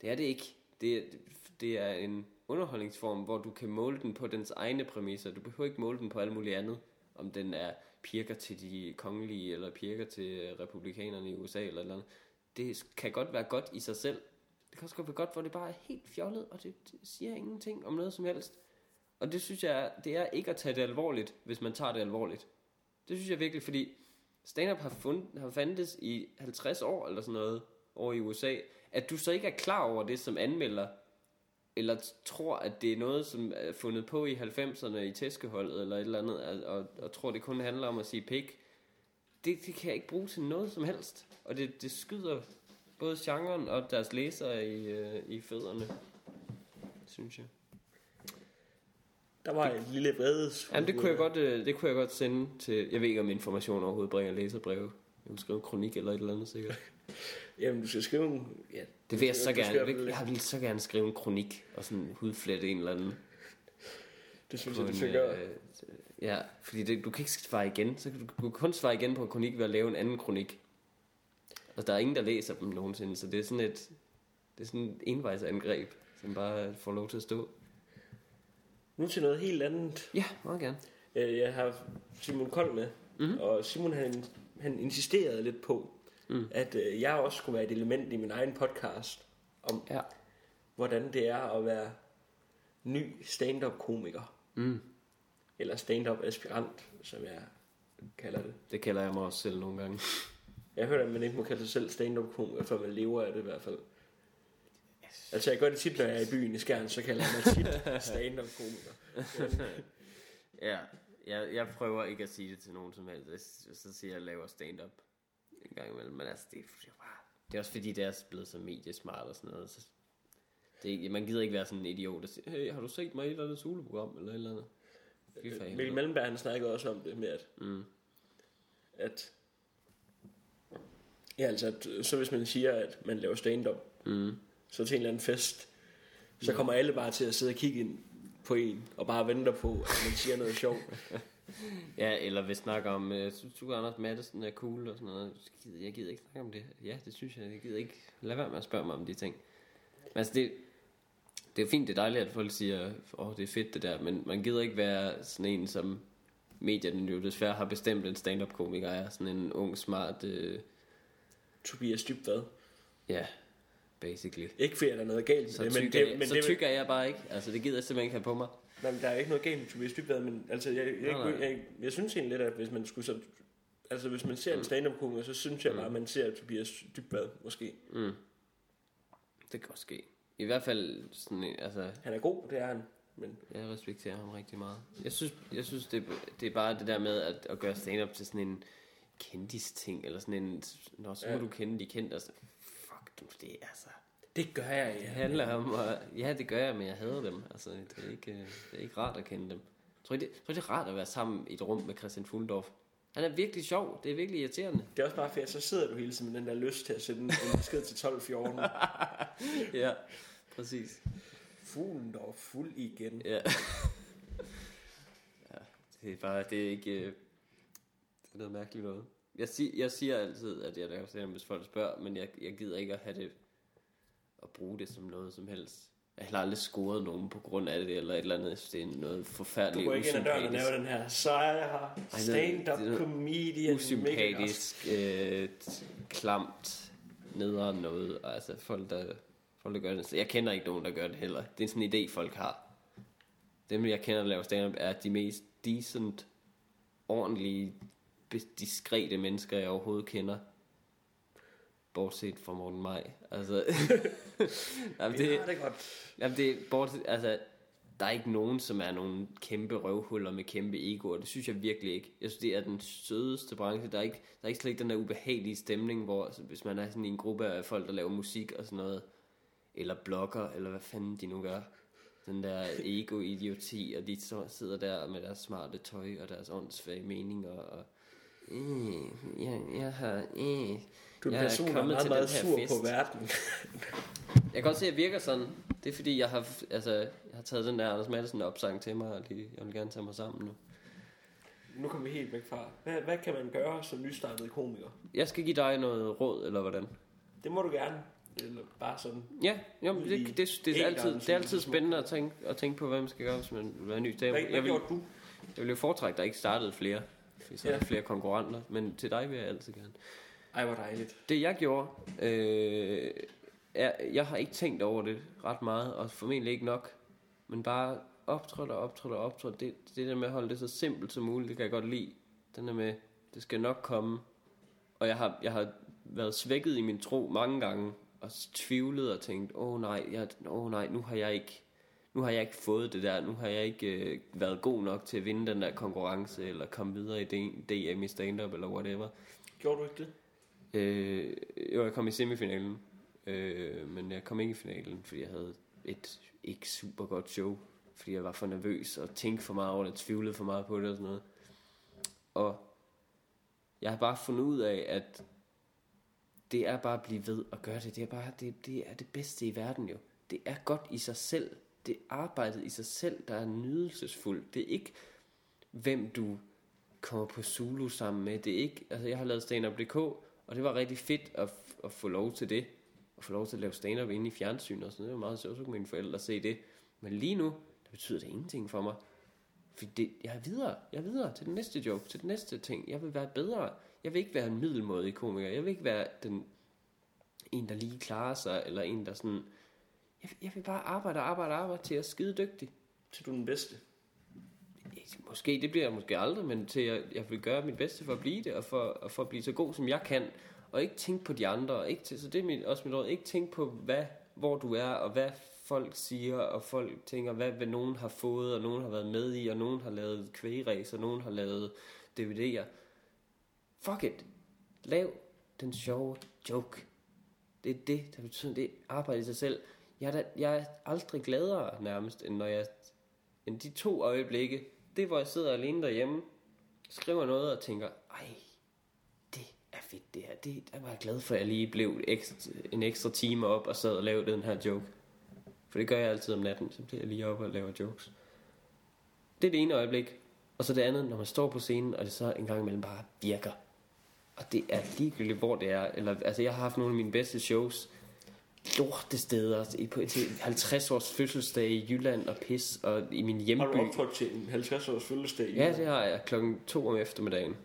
Det er det ikke. Det, det er en underholdningsform, hvor du kan måle den på dens egne præmisser. Du behøver ikke måle den på alt muligt andet. Om den er pirker til de kongelige, eller pirker til republikanerne i USA, eller et eller andet. Det kan godt være godt i sig selv. Det kan også godt være godt, hvor det bare er helt fjollet, og det, det siger ingenting om noget som helst. Og det synes jeg, det er ikke at tage det alvorligt, hvis man tager det alvorligt. Det synes jeg virkelig, fordi stand-up har, fund, har fandtes i 50 år eller sådan noget over i USA. At du så ikke er klar over det som anmelder, eller tror, at det er noget, som er fundet på i 90'erne i tæskeholdet eller et eller andet, og, og, og tror, det kun handler om at sige pik, det, det kan jeg ikke bruge til noget som helst. Og det, det skyder både genren og deres læsere i, øh, i fødderne, synes jeg. Der var en lille vredes. Jamen, det kunne, jeg godt, øh, det kunne jeg godt sende til... Jeg ved ikke, om information overhovedet bringer læserbreve. Jeg vil skrive en kronik eller et eller andet, sikkert. Jamen, du skal skrive en... Ja, Det vil jeg så gerne. Jeg vil, jeg vil så gerne skrive en kronik og sådan hudflette en eller anden. det synes jeg, du skal gøre. øh, ja, fordi det, du kan ikke svare igen. Så kan du, du kan kun svare igen på en kronik ved at lave en anden kronik. Og der er ingen, der læser dem nogensinde, så det er sådan et, det er sådan et envejsangreb, som bare får lov til at stå. Nu til noget helt andet. Ja, meget gerne. Øh, Jeg har Simon Kold med, Mhm. og Simon han, han insisterede lidt på, Mm. at øh, jeg også skulle være et element i min egen podcast, om Ja. hvordan det er at være ny stand-up-komiker, Mm. eller stand-up-aspirant, som jeg kalder det. Det kalder jeg mig også selv nogle gange. Jeg har hørt, at man ikke må kalde sig selv stand-up-komiker, før man lever af det i hvert fald. Altså, jeg gør det tit, når jeg er i byen i Skjern, så kalder jeg mig tit stand-up-komiker. Ja, jeg, jeg prøver ikke at sige det til nogen som helst. Jeg- Så siger jeg, at jeg laver stand-up en gang imellem. Men altså, det, er bare, det er også fordi, det er blevet så mediesmart og sådan noget. Så det, man gider ikke være sådan en idiot, der siger, hey, har du set mig i et eller andet soloprogram, eller et eller andet? For Mikkel. Malmberg, han snakkede også om det med, at, Mm. at ja, altså, at, så hvis man siger, at man laver stand-up, Mm. så til en eller anden fest, så kommer alle bare til at sidde og kigge ind på en, og bare venter på, at man siger noget sjovt. Ja, eller vi snakker om, synes du, Anders Madsen er cool og sådan noget. Jeg gider ikke snakke om det. Ja, det synes jeg. Jeg gider ikke. Lad være med at spørge mig om de ting. Men altså, det, det er fint, det er dejligt, at folk siger, åh, oh, det er fedt det der, men man gider ikke være sådan en, som medierne jo desværre har bestemt, en stand-up-komiker er. Sådan en ung, smart, uh, Tobias Dybvad. ja, basically. Ikke fordi der er noget galt med Så det, tyk, men, det, men så det, tyk er jeg bare ikke. Altså, det gider jeg simpelthen ikke have på mig. Nej, men der er ikke noget galt med Tobias Dybvad, men altså, jeg, jeg, Nej, jeg, nej. jeg, jeg synes egentlig lidt, at hvis man skulle så... Altså, hvis man ser en stand-up-komiker, så synes jeg bare, at man ser Tobias Dybvad, måske. Mm. Det kan også ske. I hvert fald sådan, altså, Han er god, det er han. Men jeg respekterer ham rigtig meget. Jeg synes, jeg synes det, det er bare det der med at, at gøre stand-up til sådan en kendis-ting, eller sådan en, når så må Ja. du kende de kendte, og så, fuck du, det er altså, det gør jeg, det ja. handler om, og, ja det gør jeg, men jeg hader dem, altså det er ikke, øh, det er ikke rart at kende dem. Tror I, det, tror I, det er rart at være sammen i et rum med Christian Fuldorf? Han er virkelig sjov, det er virkelig irriterende. Det er også bare fedt, så sidder du hele tiden med den der lyst til at sætte en, besked til 12-14. ja, præcis. Fuglen var fuld igen. Ja. ja, det er bare, det er ikke, øh, det er noget mærkeligt noget. Jeg, sig, jeg siger altid, at jeg laver stand hvis folk spørger, men jeg, jeg gider ikke at have det, at bruge det som noget som helst. Jeg har aldrig scoret nogen på grund af det, eller et eller andet. Jeg synes, det er noget Du forfærdeligt går ikke ind ad døren og laver den her sejre, det- stand-up det er noget comedian, usympatisk, øh, klamt, nederen noget. Og Altså folk der, folk, der gør det. Så Jeg kender ikke nogen, der gør det heller. Det er sådan en idé, folk har. Dem, jeg kender, der laver stand-up, er de mest decent, ordentlige, diskrete mennesker, jeg overhovedet kender. Bortset fra Morten Maj. Altså, jamen, Det det, er godt. Jamen det bortset, altså, der er ikke nogen, som er nogle kæmpe røvhuller med kæmpe egoer. Det synes jeg virkelig ikke. Jeg synes, det er den sødeste branche. Der er ikke, der er ikke slet ikke den der ubehagelige stemning, hvor altså, hvis man er sådan i en gruppe af folk, der laver musik og sådan noget, eller blogger, eller hvad fanden de nu gør. Den der ego-idioti, og de sidder der med deres smarte tøj og deres åndssvage meninger, og øh, jeg, jeg har, øh, Du er jeg person, er kommet meget, til meget den her sur fest. på verden. Jeg kan godt se, at jeg virker sådan. Det er fordi, jeg har, altså, jeg har taget den der Anders Madsen opsang til mig, og lige, jeg vil gerne tage mig sammen nu. Nu kommer vi helt væk fra. Hvad, hvad kan man gøre som nystartet komiker? Jeg skal give dig noget råd, eller hvordan? Det må du gerne. Eller bare sådan. Ja, jo, men det, det, det, det, er altid, det er altid spændende at tænke, at tænke på, hvad man skal gøre, hvis man vil være ny Hvad, jeg, vil, jeg vil jo foretrække, at der ikke startede flere. Fordi så er der flere konkurrenter, men til dig vil jeg altid gerne. Ej, hvor dejligt. Det jeg gjorde, øh, er, jeg har ikke tænkt over det ret meget, og formentlig ikke nok, men bare optrådt og optrådt og optrådt. Det, det der med at holde det så simpelt som muligt, det kan jeg godt lide. Den der med, det skal nok komme. Og jeg har, jeg har været svækket i min tro mange gange, og tvivlet og tænkt, åh oh, nej, jeg, oh, nej, nu har jeg ikke nu har jeg ikke fået det der, nu har jeg ikke øh, været god nok til at vinde den der konkurrence, eller komme videre i DM i stand-up, eller whatever. Gjorde du ikke det? Øh, jo, jeg kom i semifinalen, øh, men jeg kom ikke i finalen, fordi jeg havde et ikke super godt show, fordi jeg var for nervøs og tænkte for meget over det, tvivlede for meget på det og sådan noget. Og jeg har bare fundet ud af, at det er bare at blive ved at gøre det. Det er bare det, det er det bedste i verden jo. Det er godt i sig selv. Det er arbejdet i sig selv, der er nydelsesfuldt. Det er ikke, hvem du kommer på Zulu sammen med. Det er ikke, altså jeg har lavet stand-up.dk, og det var rigtig fedt at, at få lov til det. At få lov til at lave stand-up inde i fjernsyn og sådan noget. Det var meget sjovt, så kunne mine forældre se det. Men lige nu, der betyder det ingenting for mig. Fordi det, jeg er videre. Jeg er videre til den næste joke, til den næste ting. Jeg vil være bedre. Jeg vil ikke være en middelmådig komiker. Jeg vil ikke være den, en, der lige klarer sig, eller en, der sådan... Jeg, jeg vil bare arbejde og arbejde og arbejde til at er skide dygtig. Til du er den bedste. Måske, det bliver jeg måske aldrig, men til at jeg vil gøre mit bedste for at blive det, og for, og for at blive så god, som jeg kan. Og ikke tænke på de andre. Og ikke til, så det er mit, også mit råd. Ikke tænke på, hvad, hvor du er, og hvad folk siger, og folk tænker, hvad, hvad nogen har fået, og nogen har været med i, og nogen har lavet kvægræs, og nogen har lavet DVD'er. Fuck it. Lav den sjove joke. Det er det, der betyder, det arbejde i sig selv. Jeg er, da, jeg er aldrig gladere nærmest, end når jeg end de to øjeblikke, det hvor jeg sidder alene derhjemme, skriver noget og tænker, ej, det er fedt det her. Det, jeg var glad for, at jeg lige blev ekstra, en ekstra time op og sad og lavede den her joke. For det gør jeg altid om natten, så bliver jeg lige op og laver jokes. Det er det ene øjeblik. Og så det andet, når man står på scenen, og det så en gang imellem bare virker. Og det er ligegyldigt, hvor det er. Eller, altså, jeg har haft nogle af mine bedste shows lortesteder i- på til 50 års fødselsdag i Jylland og pis, og i min Har hjemby. du optrådt til en 50 års fødselsdag? Ja, det har jeg klokken to om eftermiddagen.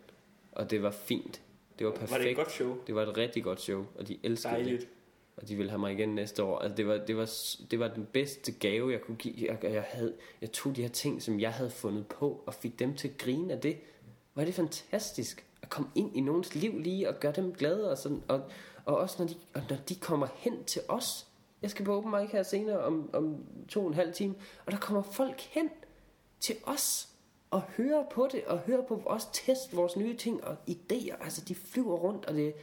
Og det var fint. Det var perfekt. Var det et godt show? Det var et rigtig godt show, og de elskede det. Dejligt. Og de ville have mig igen næste år. Altså, det var, det var, det var den bedste gave, jeg kunne give. Jeg, jeg, havde, jeg tog de her ting, som jeg havde fundet på, og fik dem til at grine af det. Var det fantastisk at komme ind i nogens liv lige og gøre dem glade. Og, sådan, og, og også når de, og når de kommer hen til os. Jeg skal på open mic her senere om, om to og en halv time. Og der kommer folk hen til os og høre på det, og høre på os teste vores nye ting og idéer. Altså, de flyver rundt, og det,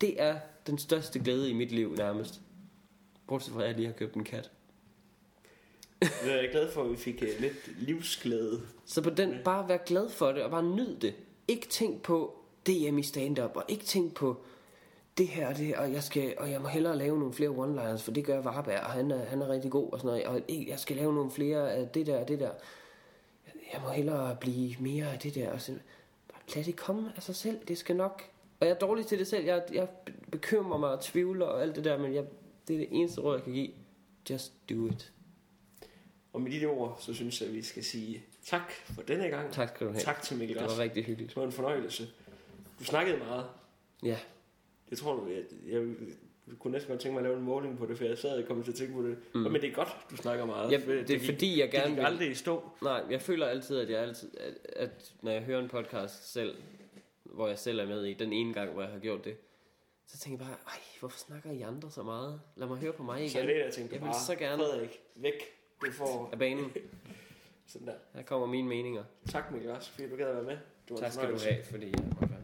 det er den største glæde i mit liv nærmest. Bortset fra, at jeg lige har købt en kat. Jeg er glad for, at vi fik uh, lidt livsglæde. Så på den, bare være glad for det, og bare nyd det. Ikke tænk på DM i stand-up, og ikke tænk på det her og det, og jeg, skal, og jeg må hellere lave nogle flere one-liners, for det gør Varberg, og han er, han er rigtig god og sådan noget, og jeg skal lave nogle flere af det der og det der. Jeg må hellere blive mere af det der, og så, bare lad det komme af sig selv, det skal nok. Og jeg er dårlig til det selv, jeg, jeg bekymrer mig og tvivler og alt det der, men jeg, det er det eneste råd, jeg kan give. Just do it. Og med de ord, så synes jeg, at vi skal sige tak for denne gang. Tak skal du have. Tak til Mikkel Det var rigtig hyggeligt. Det var en fornøjelse. Du snakkede meget. Ja, Jeg tror, jeg, jeg, jeg kunne næsten godt tænke mig at lave en måling på det, for jeg sad og kom til at tænke på det. Mm. Men det er godt, du snakker meget. Ja, for det er gik- fordi, jeg gerne Det gik vil- aldrig i stå. Nej, jeg føler altid, at jeg altid, at, at når jeg hører en podcast selv, hvor jeg selv er med i, den ene gang, hvor jeg har gjort det, så tænker jeg bare, ej, hvorfor snakker I andre så meget? Lad mig høre på mig igen. Så det, jeg tænkte jeg vil bare, så gerne Frederik, væk. Du får af banen. sådan der. Her kommer mine meninger. Tak, Mikkel Rask, fordi du gad at være med. Det en Tak skal du have, fordi jeg måtte.